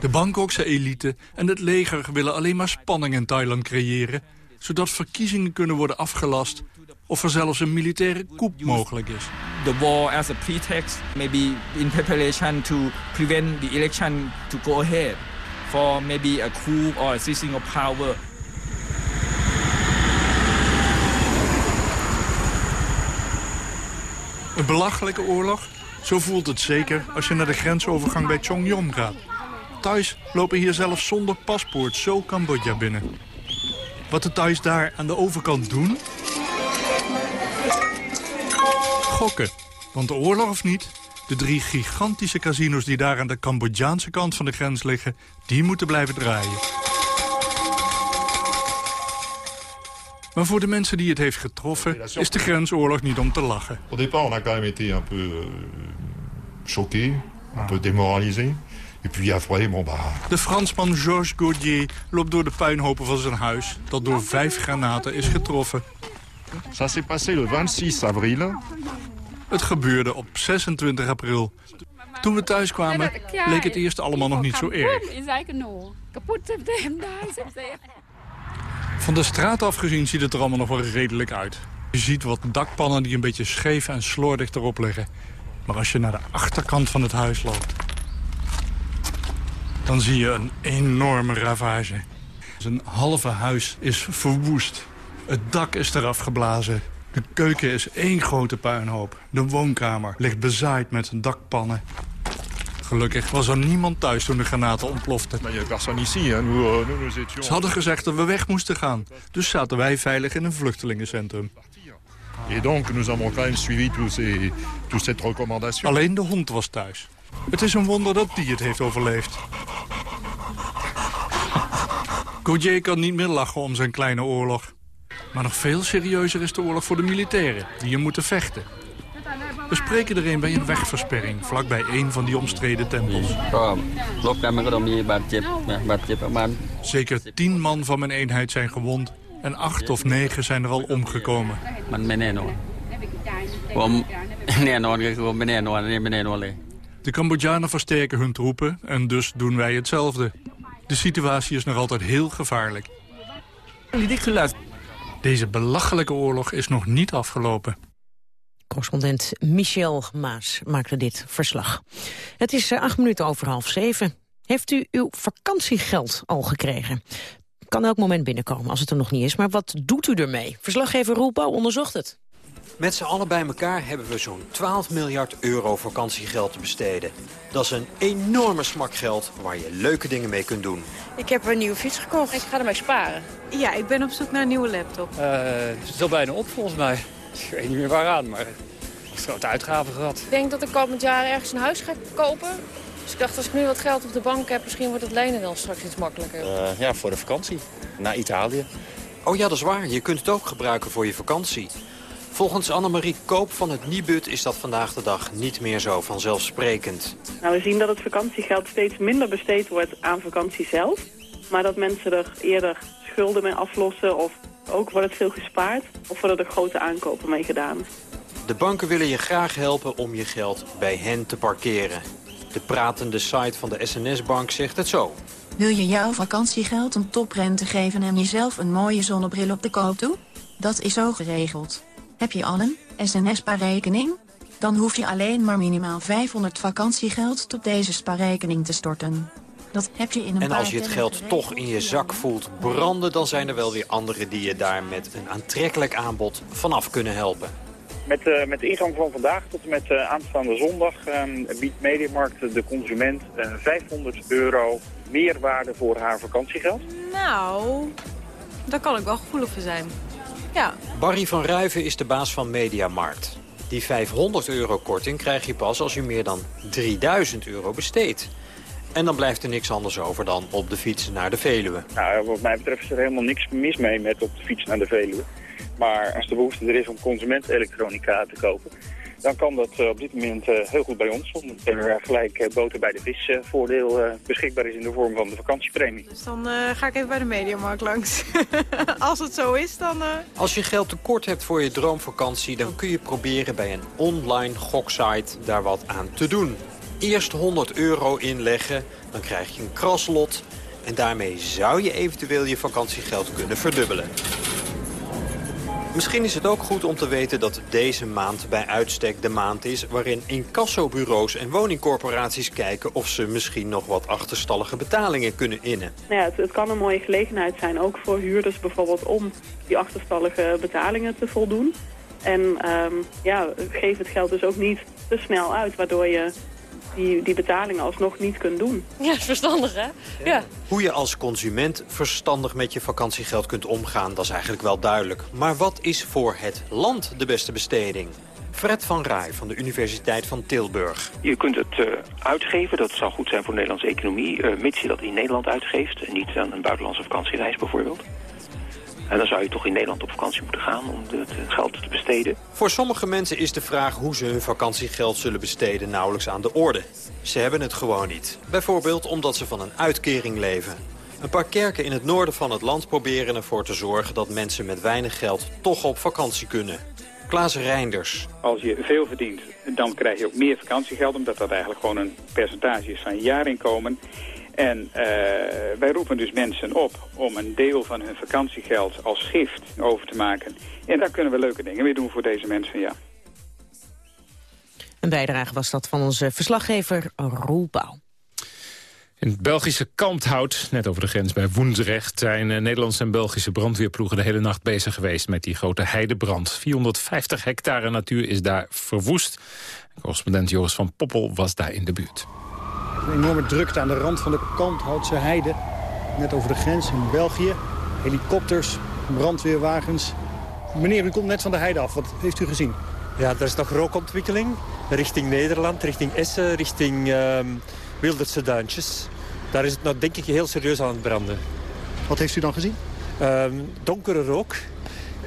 De Bangkokse elite en het leger willen alleen maar spanning in Thailand creëren... zodat verkiezingen kunnen worden afgelast of er zelfs een militaire coup mogelijk is the war as a pretext, maybe in preparation to prevent the election to go ahead for maybe a coup or a seizing of power. Een belachelijke oorlog? Zo voelt het zeker als je naar de grensovergang bij Chongyong gaat. Thuis lopen hier zelfs zonder paspoort zo Cambodja binnen. Wat de thuis daar aan de overkant doen, Gokken. Want de oorlog of niet, de drie gigantische casinos die daar aan de Cambodjaanse kant van de grens liggen... die moeten blijven draaien. Maar voor de mensen die het heeft getroffen, is de grensoorlog niet om te lachen. Au départ, on a quand même été un peu euh, choqués, un peu bah... De Fransman Georges Gaudier loopt door de puinhopen van zijn huis... dat door vijf granaten is getroffen. Ça s'est passé le 26 avril. Het gebeurde op 26 april. Toen we thuis kwamen, leek het eerst allemaal nog niet zo erg. Van de straat af gezien ziet het er allemaal nog wel redelijk uit. Je ziet wat dakpannen die een beetje scheef en slordig erop liggen. Maar als je naar de achterkant van het huis loopt... dan zie je een enorme ravage. Zijn halve huis is verwoest. Het dak is eraf geblazen. De keuken is één grote puinhoop. De woonkamer ligt bezaaid met dakpannen. Gelukkig was er niemand thuis toen de granaten ontploften. Ze hadden gezegd dat we weg moesten gaan. Dus zaten wij veilig in een vluchtelingencentrum. Et donc, nous avons quand même suivi tous ces, toutes ces recommandations. Alleen de hond was thuis. Het is een wonder dat die het heeft overleefd. Gauthier kan niet meer lachen om zijn kleine oorlog. Maar nog veel serieuzer is de oorlog voor de militairen, die hier moeten vechten. We spreken er een bij een wegversperring, vlakbij een van die omstreden tempels. Zeker tien man van mijn eenheid zijn gewond en acht of negen zijn er al omgekomen. De Cambodjanen versterken hun troepen en dus doen wij hetzelfde. De situatie is nog altijd heel gevaarlijk. Deze belachelijke oorlog is nog niet afgelopen. Correspondent Michel Maas maakte dit verslag. Het is eh, acht minuten over half zeven. Heeft u uw vakantiegeld al gekregen? Kan elk moment binnenkomen als het er nog niet is. Maar wat doet u ermee? Verslaggever Roel Pauw onderzocht het. Met z'n allen bij elkaar hebben we zo'n 12 miljard euro vakantiegeld te besteden. Dat is een enorme smak geld waar je leuke dingen mee kunt doen. Ik heb een nieuwe fiets gekocht. Ik ga ermee sparen. Ja, ik ben op zoek naar een nieuwe laptop. Uh, het is al bijna op volgens mij. Ik weet niet meer waaraan, maar ik heb grote uitgaven gehad. Ik denk dat ik komend jaar ergens een huis ga kopen. Dus ik dacht, als ik nu wat geld op de bank heb, misschien wordt het lenen dan straks iets makkelijker. Uh, ja, voor de vakantie. Naar Italië. Oh ja, dat is waar. Je kunt het ook gebruiken voor je vakantie. Volgens Annemarie Koop van het Nibud is dat vandaag de dag niet meer zo vanzelfsprekend. Nou, we zien dat het vakantiegeld steeds minder besteed wordt aan vakantie zelf. Maar dat mensen er eerder schulden mee aflossen of ook wordt het veel gespaard of worden er grote aankopen mee gedaan. De banken willen je graag helpen om je geld bij hen te parkeren. De pratende site van de SNS-bank zegt het zo. Wil je jouw vakantiegeld een toprente geven en jezelf een mooie zonnebril op de koop doen? Dat is zo geregeld. Heb je al een SNS-spaarrekening? Dan hoef je alleen maar minimaal 500 vakantiegeld tot deze spaarrekening te storten. Dat heb je in een en als je het geld toch in je zak voelt branden... dan zijn er wel weer anderen die je daar met een aantrekkelijk aanbod vanaf kunnen helpen. Met, uh, met de ingang van vandaag tot en met uh, aanstaande zondag uh, biedt Mediamarkt de consument 500 euro meerwaarde voor haar vakantiegeld. Nou, daar kan ik wel gevoelig voor zijn. Ja. Barry van Ruiven is de baas van Mediamarkt. Die 500 euro korting krijg je pas als je meer dan 3000 euro besteedt. En dan blijft er niks anders over dan op de fiets naar de Veluwe. Nou, wat mij betreft is er helemaal niks mis mee met op de fiets naar de Veluwe. Maar als de behoefte er is om consumentelektronica te kopen... dan kan dat op dit moment heel goed bij ons. Omdat er gelijk boter bij de vis voordeel beschikbaar is in de vorm van de vakantiepremie. Dus dan ga ik even bij de Mediamarkt langs. Als het zo is, dan... Als je geld tekort hebt voor je droomvakantie... dan kun je proberen bij een online goksite daar wat aan te doen. Eerst 100 euro inleggen, dan krijg je een kraslot... en daarmee zou je eventueel je vakantiegeld kunnen verdubbelen. Misschien is het ook goed om te weten dat deze maand bij uitstek de maand is... waarin incassobureaus en woningcorporaties kijken... of ze misschien nog wat achterstallige betalingen kunnen innen. Nou ja, het, kan een mooie gelegenheid zijn, ook voor huurders bijvoorbeeld... om die achterstallige betalingen te voldoen. En ehm, ja, geef het geld dus ook niet te snel uit, waardoor je die, die betalingen alsnog niet kunt doen. Ja, is verstandig, hè? Ja. Hoe je als consument verstandig met je vakantiegeld kunt omgaan, dat is eigenlijk wel duidelijk. Maar wat is voor het land de beste besteding? Fred van Rij van de Universiteit van Tilburg. Je kunt het uh, uitgeven, dat zou goed zijn voor de Nederlandse economie... Uh, mits je dat in Nederland uitgeeft en niet aan een buitenlandse vakantiereis bijvoorbeeld. En dan zou je toch in Nederland op vakantie moeten gaan om het geld te besteden. Voor sommige mensen is de vraag hoe ze hun vakantiegeld zullen besteden nauwelijks aan de orde. Ze hebben het gewoon niet. Bijvoorbeeld omdat ze van een uitkering leven. Een paar kerken in het noorden van het land proberen ervoor te zorgen... dat mensen met weinig geld toch op vakantie kunnen. Klaas Reinders. Als je veel verdient, dan krijg je ook meer vakantiegeld... omdat dat eigenlijk gewoon een percentage is van je jaarinkomen. En uh, wij roepen dus mensen op om een deel van hun vakantiegeld als gift over te maken. En daar kunnen we leuke dingen mee doen voor deze mensen, ja. Een bijdrage was dat van onze verslaggever Roel Bouw. In het Belgische Kalmthout, net over de grens bij Woensrecht... zijn eh, Nederlandse en Belgische brandweerploegen de hele nacht bezig geweest... met die grote heidebrand. 450 hectare natuur is daar verwoest. Correspondent Joris van Poppel was daar in de buurt. Een enorme drukte aan de rand van de Kalmthoutse heide. Net over de grens in België. Helikopters, brandweerwagens. Meneer, u komt net van de heide af. Wat heeft u gezien? Ja, er is nog rookontwikkeling richting Nederland, richting Essen, richting uh, Wilderse Duintjes. Daar is het nou denk ik heel serieus aan het branden. Wat heeft u dan gezien? Uh, donkere rook.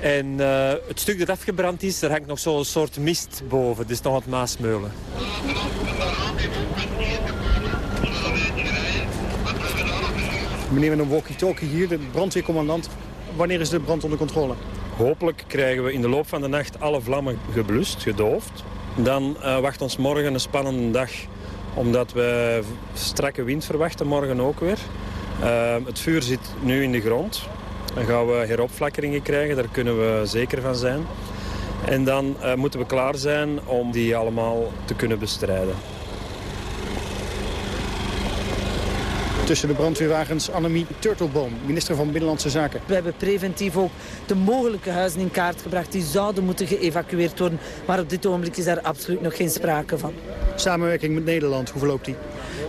En uh, het stuk dat afgebrand is, er hangt nog zo'n soort mist boven. Dus nog wat maasmeulen. Meneer met een walkie-talkie hier, de brandweercommandant. Wanneer is de brand onder controle? Hopelijk krijgen we in de loop van de nacht alle vlammen geblust, gedoofd. Dan uh, wacht ons morgen een spannende dag. Omdat we strakke wind verwachten, morgen ook weer. Uh, het vuur zit nu in de grond. Dan gaan we heropflakkeringen krijgen, daar kunnen we zeker van zijn. En dan uh, moeten we klaar zijn om die allemaal te kunnen bestrijden. Tussen de brandweerwagens Annemie Turtelboom, minister van Binnenlandse Zaken. We hebben preventief ook de mogelijke huizen in kaart gebracht. Die zouden moeten geëvacueerd worden. Maar op dit ogenblik is daar absoluut nog geen sprake van. Samenwerking met Nederland, hoe verloopt die?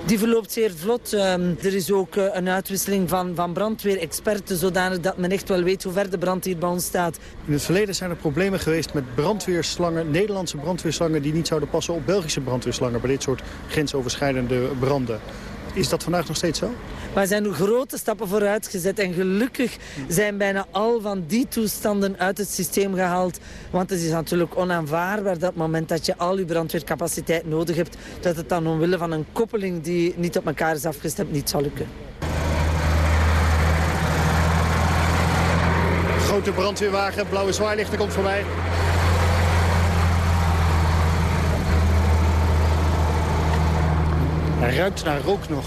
Die verloopt zeer vlot. Um, er is ook uh, een uitwisseling van, van brandweerexperten... zodanig dat men echt wel weet hoe ver de brand hier bij ons staat. In het verleden zijn er problemen geweest met brandweerslangen... Nederlandse brandweerslangen die niet zouden passen op Belgische brandweerslangen... bij dit soort grensoverschrijdende branden. Is dat vandaag nog steeds zo? Maar er zijn grote stappen vooruit gezet. En gelukkig zijn bijna al van die toestanden uit het systeem gehaald. Want het is natuurlijk onaanvaardbaar dat moment dat je al je brandweercapaciteit nodig hebt... dat het dan omwille van een koppeling die niet op elkaar is afgestemd niet zal lukken. Grote brandweerwagen, blauwe zwaailichten komt voorbij. Hij ruikt naar rook nog.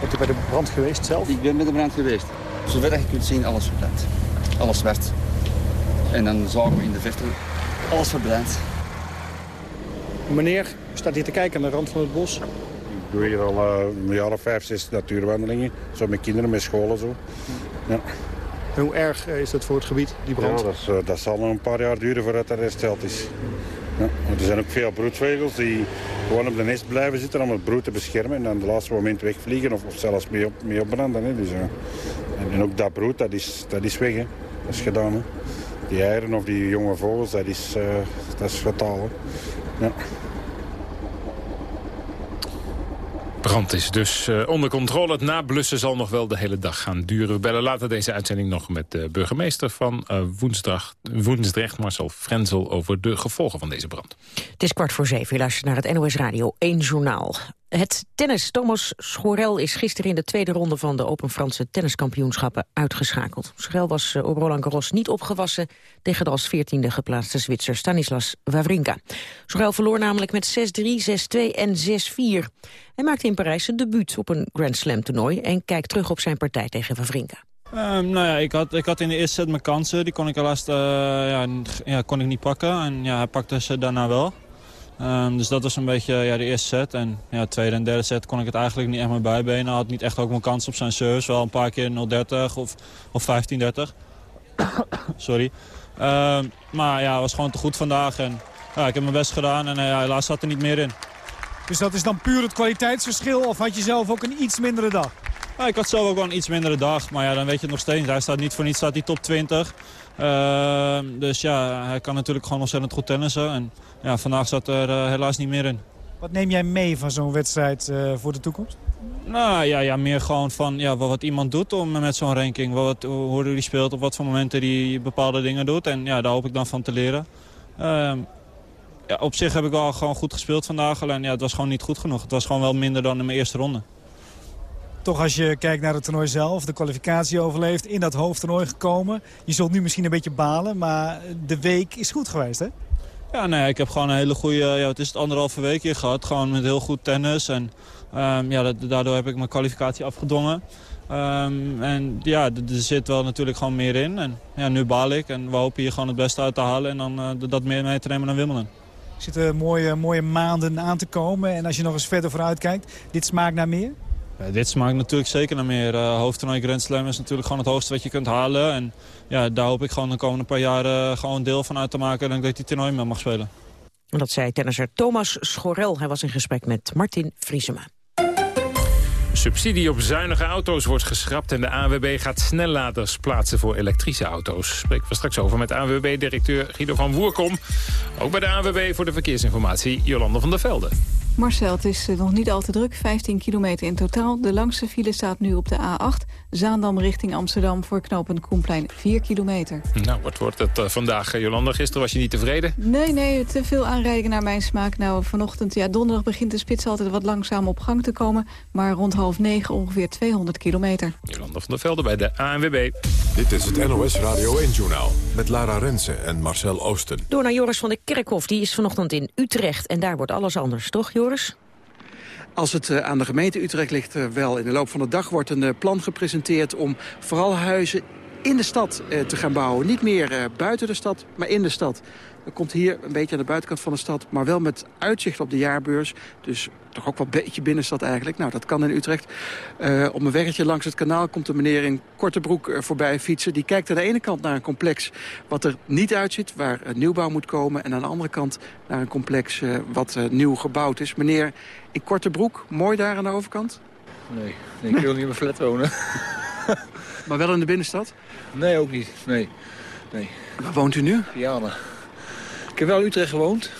Bent u bij de brand geweest zelf? Ik ben bij de brand geweest. Zover je kunt zien, alles verbrand. Alles zwart. En dan zagen we in de verte alles verbrand. Meneer, staat hier te kijken aan de rand van het bos. Ik doe hier al uh, een jaar of vijf, zes natuurwandelingen. Zo met kinderen, met scholen zo. Ja. En hoe erg is dat voor het gebied, die brand? Ja, dat, is, uh, dat zal nog een paar jaar duren voordat dat hersteld is. Ja, er zijn ook veel broedvogels die gewoon op de nest blijven zitten om het broed te beschermen. En dan het laatste moment wegvliegen of, of zelfs mee, op, mee opbranden. Hè. Dus, uh, en, ook dat broed, dat is, dat is weg. Hè. Is gedaan. Hè. Die eieren of die jonge vogels, dat is, uh, dat is fataal. Ja. Brand is dus uh, onder controle. Het nablussen zal nog wel de hele dag gaan duren. We bellen later deze uitzending nog met de burgemeester van uh, Woensdrecht, Marcel Frenzel, over de gevolgen van deze brand. Het is kwart voor zeven. U luistert naar het NOS Radio 1 Journaal. Het tennis. Thomas Schorel is gisteren in de tweede ronde van de Open Franse tenniskampioenschappen uitgeschakeld. Schorel was op Roland Garros niet opgewassen tegen de als veertiende geplaatste Zwitser Stanislas Wawrinka. Schorel verloor namelijk met 6-3, 6-2 en 6-4. Hij maakte in Parijs zijn debuut op een Grand Slam toernooi en kijkt terug op zijn partij tegen Wawrinka. Um, nou ja, ik had, ik had in de eerste set mijn kansen. Die kon ik helaas uh, ja, ja, kon ik niet pakken. En ja, hij pakte ze daarna wel. Um, dus dat was een beetje ja, de eerste set. En ja, tweede en derde set kon ik het eigenlijk niet echt meer bijbenen. Had niet echt ook mijn kans op zijn service. Wel een paar keer 0-30 of, of 15-30. Sorry. Ehm, maar ja, het was gewoon te goed vandaag. En, ja, ik heb mijn best gedaan en ja, helaas zat er niet meer in. Dus dat is dan puur het kwaliteitsverschil of had je zelf ook een iets mindere dag? Ja, ik had zelf ook wel een iets mindere dag, maar ja, dan weet je het nog steeds. Hij staat niet voor niets staat hij top 20. Ehm, dus ja, hij kan natuurlijk gewoon ontzettend goed tennissen. En ja, vandaag zat er uh, helaas niet meer in. Wat neem jij mee van zo'n wedstrijd uh, voor de toekomst? Nou ja, ja meer gewoon van ja, wat, wat iemand doet om, met zo'n ranking. Wat, hoe hij speelt, op wat voor momenten hij bepaalde dingen doet. En ja, daar hoop ik dan van te leren. Ehm, ja, op zich heb ik wel gewoon goed gespeeld vandaag. Alleen ja, het was gewoon niet goed genoeg. Het was gewoon wel minder dan in mijn eerste ronde. Toch als je kijkt naar het toernooi zelf, de kwalificatie overleeft, in dat hoofdtoernooi gekomen. Je zult nu misschien een beetje balen, maar de week is goed geweest, hè? Ja, nee, ik heb gewoon een hele goede, ja, het is het anderhalve week hier gehad. Gewoon met heel goed tennis en um, ja, daardoor heb ik mijn kwalificatie afgedwongen. Um, en ja, er zit wel natuurlijk gewoon meer in. En ja, nu baal ik en we hopen hier gewoon het beste uit te halen en dan uh, dat meer mee te nemen dan Wimbledon. Er zitten mooie, mooie maanden aan te komen en als je nog eens verder vooruit kijkt, dit smaakt naar meer? Ja, dit smaakt natuurlijk zeker naar meer. Uh, hoofdtoernooi Grand Slam is natuurlijk gewoon het hoogste wat je kunt halen. En ja, daar hoop ik gewoon de komende paar jaar gewoon deel van uit te maken... en dat ik die toernooi mee mag spelen. En dat zei tennisser Thomas Schorel. Hij was in gesprek met Martin Vriesema. Subsidie op zuinige auto's wordt geschrapt en de ANWB gaat snelladers plaatsen voor elektrische auto's. Spreken we straks over met ANWB-directeur Guido van Woerkom. Ook bij de ANWB voor de verkeersinformatie Jolande van der Velde. Marcel, het is eh, nog niet al te druk, 15 kilometer in totaal. De langste file staat nu op de A8, Zaandam richting Amsterdam... voor knooppunt Koenplein, 4 kilometer. Nou, wat wordt het uh, vandaag, Jolanda? Gisteren was je niet tevreden? Nee, nee, te veel aanrijdingen naar mijn smaak. Nou, vanochtend, ja, donderdag begint de spits altijd wat langzaam op gang te komen... maar rond half negen ongeveer 200 kilometer. Jolanda van der Velde bij de ANWB. Dit is het NOS Radio 1-journaal met Lara Rensen en Marcel Oosten. Door naar Joris van der Kerkhof, die is vanochtend in Utrecht... en daar wordt alles anders, toch Joris? Als het uh, aan de gemeente Utrecht ligt, uh, wel. In de loop van de dag wordt een uh, plan gepresenteerd om vooral huizen in de stad te gaan bouwen. Niet meer buiten de stad, maar in de stad. Komt hier een beetje aan de buitenkant van de stad, maar wel met uitzicht op de jaarbeurs. Dus toch ook wel een beetje binnenstad eigenlijk. Nou, dat kan in Utrecht. Uh, op een weggetje langs het kanaal komt een meneer in korte broek uh, voorbij fietsen. Die kijkt aan de ene kant naar een complex wat er niet uitziet, waar nieuwbouw moet komen. En aan de andere kant naar een complex wat nieuw gebouwd is. Meneer in korte broek, mooi daar aan de overkant? Nee, nee ik wil niet in mijn flat wonen. maar wel in de binnenstad? Nee, ook niet. Nee. nee. Waar woont u nu? Vianen. Ik heb wel in Utrecht gewoond.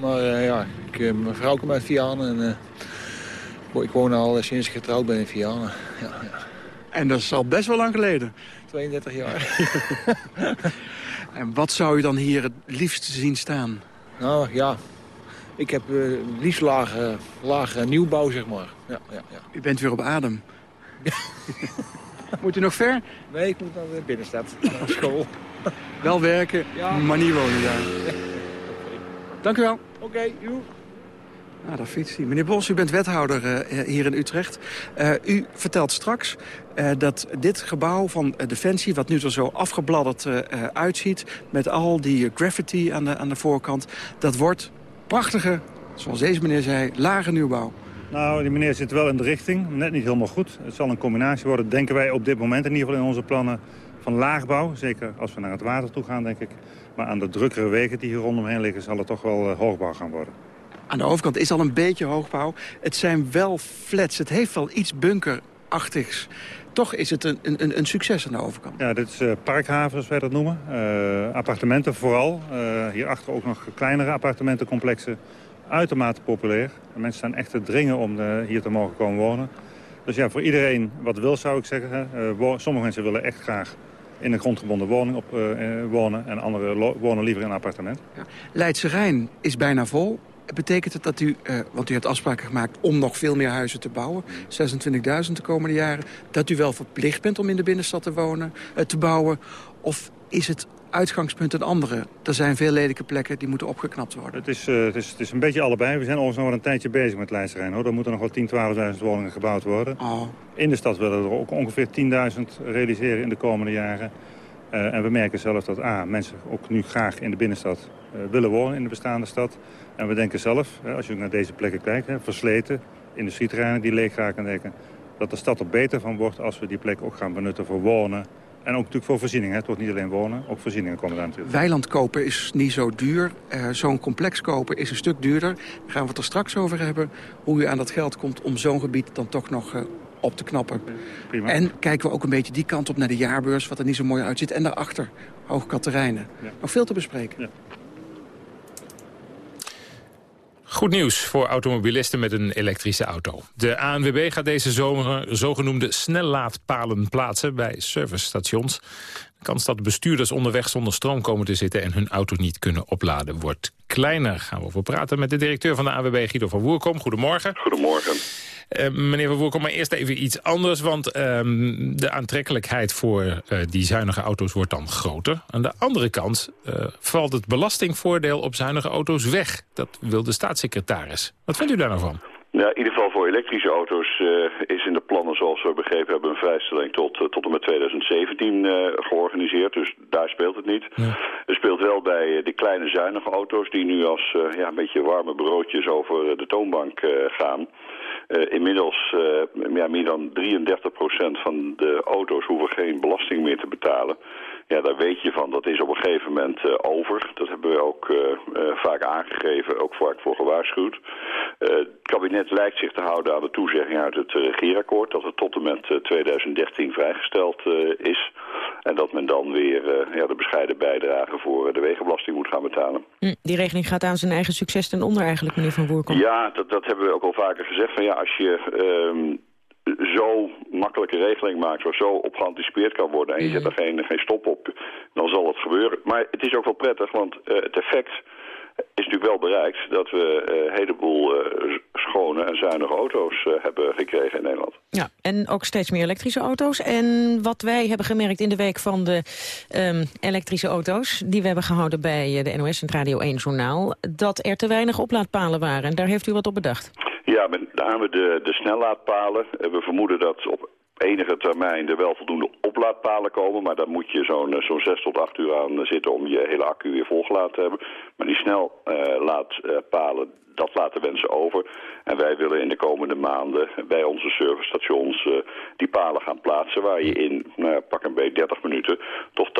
Maar uh, ja, ik, uh, mijn vrouw komt uit Vianen. En, uh, ik woon al sinds ik getrouwd ben in Vianen. Ja, ja. En dat is al best wel lang geleden? 32 jaar. en wat zou u dan hier het liefst zien staan? Nou ja, ik heb uh, liefst lage, lage nieuwbouw, zeg maar. Ja, ja, ja. U bent weer op adem. moet u nog ver? Nee, ik moet naar de binnenstad, naar school. Wel werken, ja. maar niet wonen daar. Dank u wel. Oké, okay, Nou, daar fietst hij. Meneer Bos, u bent wethouder uh, hier in Utrecht. Uh, u vertelt straks uh, dat dit gebouw van Defensie... wat nu er zo afgebladderd uitziet... met al die graffiti aan de, aan de voorkant... dat wordt prachtige, zoals deze meneer zei, lage nieuwbouw. Nou, die meneer zit wel in de richting. Net niet helemaal goed. Het zal een combinatie worden, denken wij op dit moment in ieder geval in onze plannen... van laagbouw. Zeker als we naar het water toe gaan, denk ik. Maar aan de drukkere wegen die hier rondomheen liggen... zal het toch wel uh, hoogbouw gaan worden. Aan de overkant is al een beetje hoogbouw. Het zijn wel flats. Het heeft wel iets bunkerachtigs. Toch is het een, een, een succes aan de overkant. Ja, dit is uh, parkhaven, zoals wij dat noemen. Uh, appartementen vooral. Uh, hierachter ook nog kleinere appartementencomplexen. Uitermate populair. De mensen staan echt te dringen om hier te mogen komen wonen. Dus ja, voor iedereen wat wil zou ik zeggen. sommige mensen willen echt graag in een grondgebonden woning op, uh, wonen. En anderen wonen liever in een appartement. Ja. Leidse Rijn is bijna vol. Betekent het dat u, uh, want u hebt afspraken gemaakt om nog veel meer huizen te bouwen... 26.000 de komende jaren, dat u wel verplicht bent om in de binnenstad te wonen, te bouwen? Of is het uitgangspunt een andere? Er zijn veel lelijke plekken die moeten opgeknapt worden. Het is, uh, het is, het is een beetje allebei. We zijn overigens nog wel een tijdje bezig met Leidse Rijn. Hoor. Er moeten nog wel 10.000, 12.000 woningen gebouwd worden. Oh. In de stad willen we er ook ongeveer 10.000 realiseren in de komende jaren. Uh, en we merken zelf dat A, mensen ook nu graag in de binnenstad uh, willen wonen in de bestaande stad. En we denken zelf, als je naar deze plekken kijkt, hè, versleten, industrieterreinen die leeg raken, denken, dat de stad er beter van wordt als we die plek ook gaan benutten voor wonen En ook natuurlijk voor voorzieningen. Het wordt niet alleen wonen, ook voorzieningen komen daar natuurlijk. Weiland kopen is niet zo duur. Uh, Zo'n complex kopen is een stuk duurder. Daar gaan we het er straks over hebben. Hoe u aan dat geld komt om zo'n gebied dan toch nog uh, op te knappen. Prima. En kijken we ook een beetje die kant op naar de jaarbeurs, wat er niet zo mooi uitziet. En daarachter, Hoog Katerijnen. Ja. Nog veel te bespreken. Ja. Goed nieuws voor automobilisten met een elektrische auto. De ANWB gaat deze zomer zogenoemde snellaadpalen plaatsen bij servicestations. De kans dat bestuurders onderweg zonder stroom komen te zitten... en hun auto niet kunnen opladen wordt kleiner. Gaan we over praten met de directeur van de ANWB, Guido van Woerkom. Goedemorgen. Goedemorgen. Uh, meneer Van Woerkom, maar eerst even iets anders. Want uh, de aantrekkelijkheid voor uh, die zuinige auto's wordt dan groter. Aan de andere kant eh, valt het belastingvoordeel op zuinige auto's weg. Dat wil de staatssecretaris. Wat vindt u daar nou van? Ja, in ieder geval voor elektrische auto's is in de plannen, zoals we begrepen hebben, een vrijstelling tot, tot en met 2017 georganiseerd. Dus daar speelt het niet. Ja. Er speelt wel bij de kleine zuinige auto's die nu als ja, een beetje warme broodjes over de toonbank gaan. Uh, inmiddels uh, ja, meer dan 33% van de auto's hoeven geen belasting meer te betalen. Ja, daar weet je van, dat is op een gegeven moment uh, over. Dat hebben we ook vaak aangegeven, ook vaak voor gewaarschuwd. het kabinet lijkt zich te houden aan de toezegging uit het regeerakkoord... dat het tot en met 2013 vrijgesteld is. En dat men dan weer ja, de bescheiden bijdrage voor de wegenbelasting moet gaan betalen. Hm, die regeling gaat aan zijn eigen succes ten onder eigenlijk, meneer Van Woerkom. Ja, dat, dat hebben we ook al vaker gezegd. Van, ja, als je um, zo makkelijke regeling maakt... waar zo op geanticipeerd kan worden... en je zet er geen, geen stop op, dan zal het gebeuren. Maar het is ook wel prettig, want uh, het effect is natuurlijk wel bereikt... dat we uh, een heleboel uh, schone en zuinige auto's hebben gekregen in Nederland. Ja, en ook steeds meer elektrische auto's. En wat wij hebben gemerkt in de week van de um, elektrische auto's... die we hebben gehouden bij de NOS en Radio 1-journaal... dat er te weinig oplaadpalen waren. En daar heeft u wat op bedacht. Ja, met name de, de snellaadpalen. We vermoeden dat op enige termijn er wel voldoende oplaadpalen komen. Maar daar moet je zo'n zo'n 6 tot 8 uur aan zitten om je hele accu weer volgeladen te hebben. Maar die snellaadpalen, dat laten wensen over. En wij willen in de komende maanden bij onze servicestations uh, die palen gaan plaatsen... waar je in, nou, pak een beetje 30 minuten, toch 80%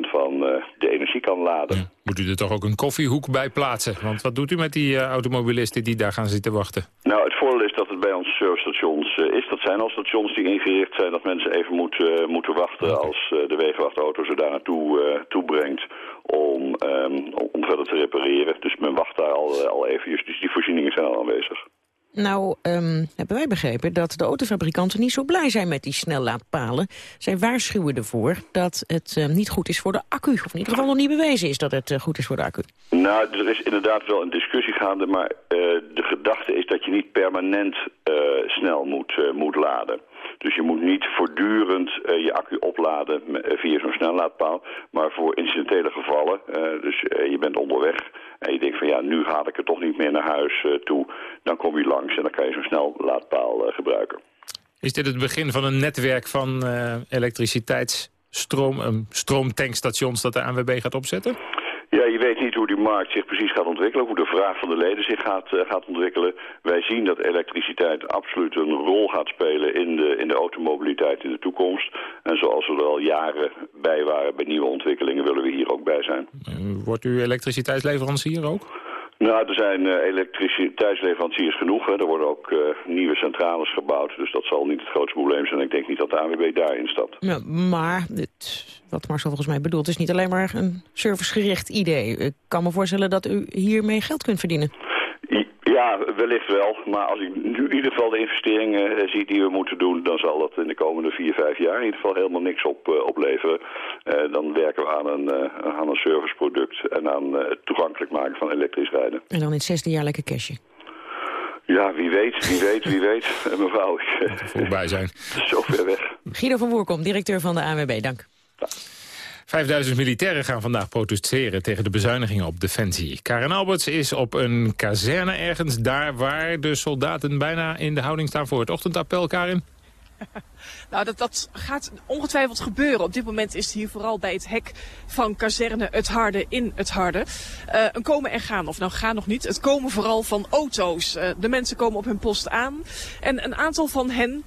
van uh, de energie kan laden. Ja. Moet u er toch ook een koffiehoek bij plaatsen? Want wat doet u met die uh, automobilisten die daar gaan zitten wachten? Nou, het voordeel is dat het bij onze servicestations is. Dat zijn al stations die ingericht zijn dat mensen even moeten, moeten wachten... Okay. als de wegenwachtauto ze daar naartoe toe brengt om, um, om verder te repareren. Dus men wacht daar al, al even. Dus die voorzieningen zijn al aanwezig. Nou, um, hebben wij begrepen dat de autofabrikanten niet zo blij zijn met die snellaadpalen. Zij waarschuwen ervoor dat het uh, niet goed is voor de accu. Of in ieder geval nog niet bewezen is dat het uh, goed is voor de accu. Nou, er is inderdaad wel een discussie gaande, maar uh, de gedachte is dat je niet permanent snel moet, moet laden. Dus je moet niet voortdurend uh, je accu opladen via zo'n snellaadpaal. Maar voor incidentele gevallen, uh, dus je bent onderweg en je denkt van ja, nu haal ik het toch niet meer naar huis toe. Dan kom je langs en dan kan je zo'n snellaadpaal gebruiken. Is dit het begin van een netwerk van elektriciteitsstroom, stroomtankstations dat de ANWB gaat opzetten? Ja, je weet niet hoe die markt zich precies gaat ontwikkelen, hoe de vraag van de leden zich gaat, uh, gaat ontwikkelen. Wij zien dat elektriciteit absoluut een rol gaat spelen in de, in de automobiliteit in de toekomst. En zoals we er al jaren bij waren bij nieuwe ontwikkelingen, willen we hier ook bij zijn. Wordt u elektriciteitsleverancier ook? Nou, er zijn uh, elektriciteitsleveranciers genoeg. Hè. Er worden ook uh, nieuwe centrales gebouwd. Dus dat zal niet het grootste probleem zijn. Ik denk niet dat de AWB daarin stapt. Ja, maar dit, wat Marcel volgens mij bedoelt... is niet alleen maar een servicegericht idee. Ik kan me voorstellen dat u hiermee geld kunt verdienen. Ja, wellicht wel. Maar als ik nu in ieder geval de investeringen uh, zie die we moeten doen... dan zal dat in de komende vier, vijf jaar in ieder geval helemaal niks op, uh, opleveren. Uh, dan werken we aan een, aan een serviceproduct en aan het toegankelijk maken van elektrisch rijden. En dan in het zesde jaar lekker cashje. Ja, wie weet, wie weet, wie weet. Mevrouw, ik... voorbij zijn. Zo ver weg. Guido van Woerkom, directeur van de ANWB, dank. Ja. 5000 militairen gaan vandaag protesteren tegen de bezuinigingen op Defensie. Karen Alberts is op een kazerne ergens, daar waar de soldaten bijna in de houding staan voor het ochtendappel, Karin. Nou, dat, dat gaat ongetwijfeld gebeuren. Op dit moment is het hier vooral bij het hek van kazerne Het Harde in Het Harde. Uh, een komen en gaan, of nou gaan nog niet. Het komen vooral van auto's. Uh, de mensen komen op hun post aan. En een aantal van hen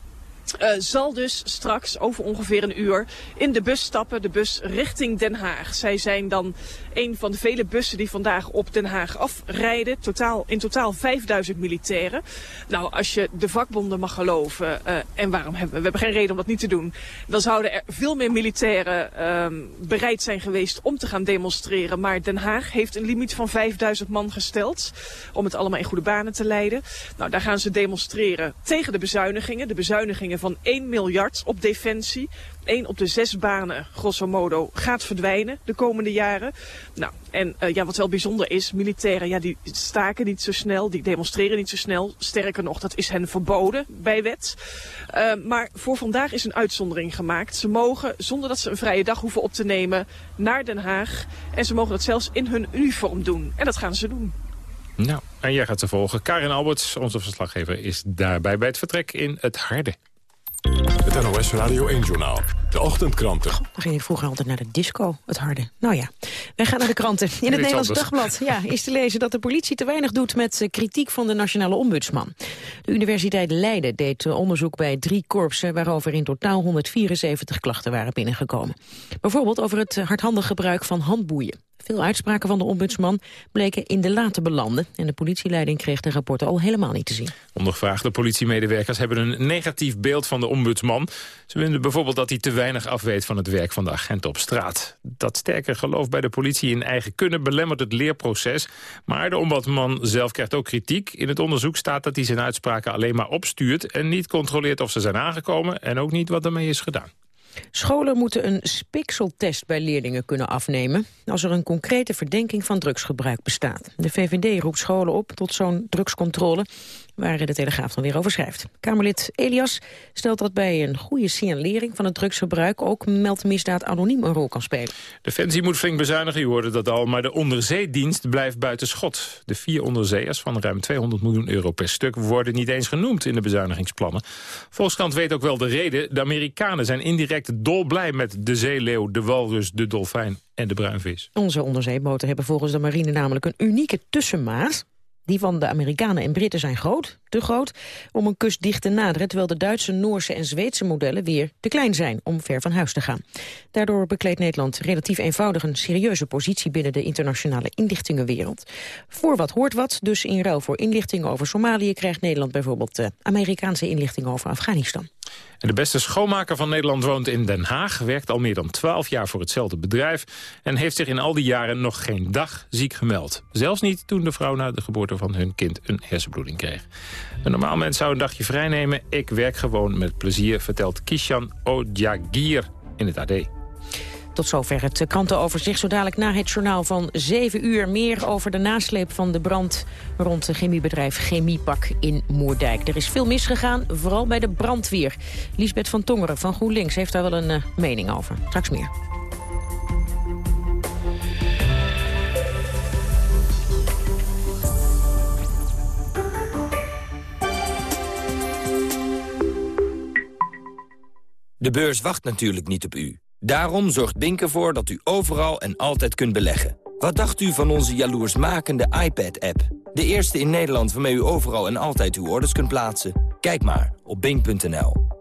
uh, zal dus straks over ongeveer een uur in de bus stappen. De bus richting Den Haag. Zij zijn dan een van de vele bussen die vandaag op Den Haag afrijden. Totaal, in totaal 5000 militairen. Nou, als je de vakbonden mag geloven, uh, en waarom hebben we, we hebben geen reden om dat niet te doen. Dan zouden er veel meer militairen uh, bereid zijn geweest om te gaan demonstreren. Maar Den Haag heeft een limiet van 5000 man gesteld. Om het allemaal in goede banen te leiden. Nou, daar gaan ze demonstreren tegen de bezuinigingen. De bezuinigingen van 1 miljard op defensie. 1 op de zes banen, grosso modo, gaat verdwijnen de komende jaren. Nou, en uh, ja, wat wel bijzonder is, militairen ja, die staken niet zo snel, die demonstreren niet zo snel. Sterker nog, dat is hen verboden bij wet. Uh, maar voor vandaag is een uitzondering gemaakt. Ze mogen, zonder dat ze een vrije dag hoeven op te nemen, naar Den Haag. En ze mogen dat zelfs in hun uniform doen. En dat gaan ze doen. Nou, en jij gaat ze volgen. Karin Alberts, onze verslaggever, is daarbij bij het vertrek in het Harde. Het NOS Radio 1-journaal. De ochtendkranten. Dan ging je vroeger altijd naar de disco, het harde. Nou ja, wij gaan naar de kranten. In het Nederlands Dagblad ja, is te lezen dat de politie te weinig doet met kritiek van de nationale ombudsman. De Universiteit Leiden deed onderzoek bij drie korpsen waarover in totaal 174 klachten waren binnengekomen. Bijvoorbeeld over het hardhandig gebruik van handboeien. Veel uitspraken van de ombudsman bleken in de late belanden... en de politieleiding kreeg de rapporten al helemaal niet te zien. Ondervraagde politiemedewerkers hebben een negatief beeld van de ombudsman. Ze vinden bijvoorbeeld dat hij te weinig afweet van het werk van de agenten op straat. Dat sterke geloof bij de politie in eigen kunnen belemmert het leerproces. Maar de ombudsman zelf krijgt ook kritiek. In het onderzoek staat dat hij zijn uitspraken alleen maar opstuurt... en niet controleert of ze zijn aangekomen en ook niet wat ermee is gedaan. Scholen moeten een spikseltest bij leerlingen kunnen afnemen... als er een concrete verdenking van drugsgebruik bestaat. De VVD roept scholen op tot zo'n drugscontrole waar de Telegraaf dan weer over schrijft. Kamerlid Elias stelt dat bij een goede signalering van het drugsgebruik... ook meldmisdaad anoniem een rol kan spelen. Defensie moet flink bezuinigen, u hoorde dat al... maar de onderzeedienst blijft buiten schot. De vier onderzeeërs van ruim 200 miljoen euro per stuk... worden niet eens genoemd in de bezuinigingsplannen. Volkskrant weet ook wel de reden. De Amerikanen zijn indirect dolblij met de zeeleeuw, de walrus, de dolfijn en de bruinvis. Onze onderzeeboten hebben volgens de marine namelijk een unieke tussenmaat die van de Amerikanen en Britten zijn groot, te groot, om een kust dicht te naderen... terwijl de Duitse, Noorse en Zweedse modellen weer te klein zijn om ver van huis te gaan. Daardoor bekleedt Nederland relatief eenvoudig een serieuze positie... binnen de internationale inlichtingenwereld. Voor wat hoort wat, dus in ruil voor inlichtingen over Somalië... krijgt Nederland bijvoorbeeld de Amerikaanse inlichtingen over Afghanistan. De beste schoonmaker van Nederland woont in Den Haag... werkt al meer dan 12 jaar voor hetzelfde bedrijf... en heeft zich in al die jaren nog geen dag ziek gemeld. Zelfs niet toen de vrouw na de geboorte van hun kind een hersenbloeding kreeg. Een normaal mens zou een dagje vrij nemen. Ik werk gewoon met plezier, vertelt Kishan Ojagir in het AD. Tot zover het krantenoverzicht. Zo dadelijk na het journaal van 7 uur meer over de nasleep van de brand rond het chemiebedrijf Chemiepak in Moerdijk. Er is veel misgegaan, vooral bij de brandweer. Liesbeth van Tongeren van GroenLinks heeft daar wel een uh, mening over. Straks meer. De beurs wacht natuurlijk niet op u. Daarom zorgt Bink ervoor dat u overal en altijd kunt beleggen. Wat dacht u van onze jaloersmakende iPad-app? De eerste in Nederland waarmee u overal en altijd uw orders kunt plaatsen? Kijk maar op bink.nl.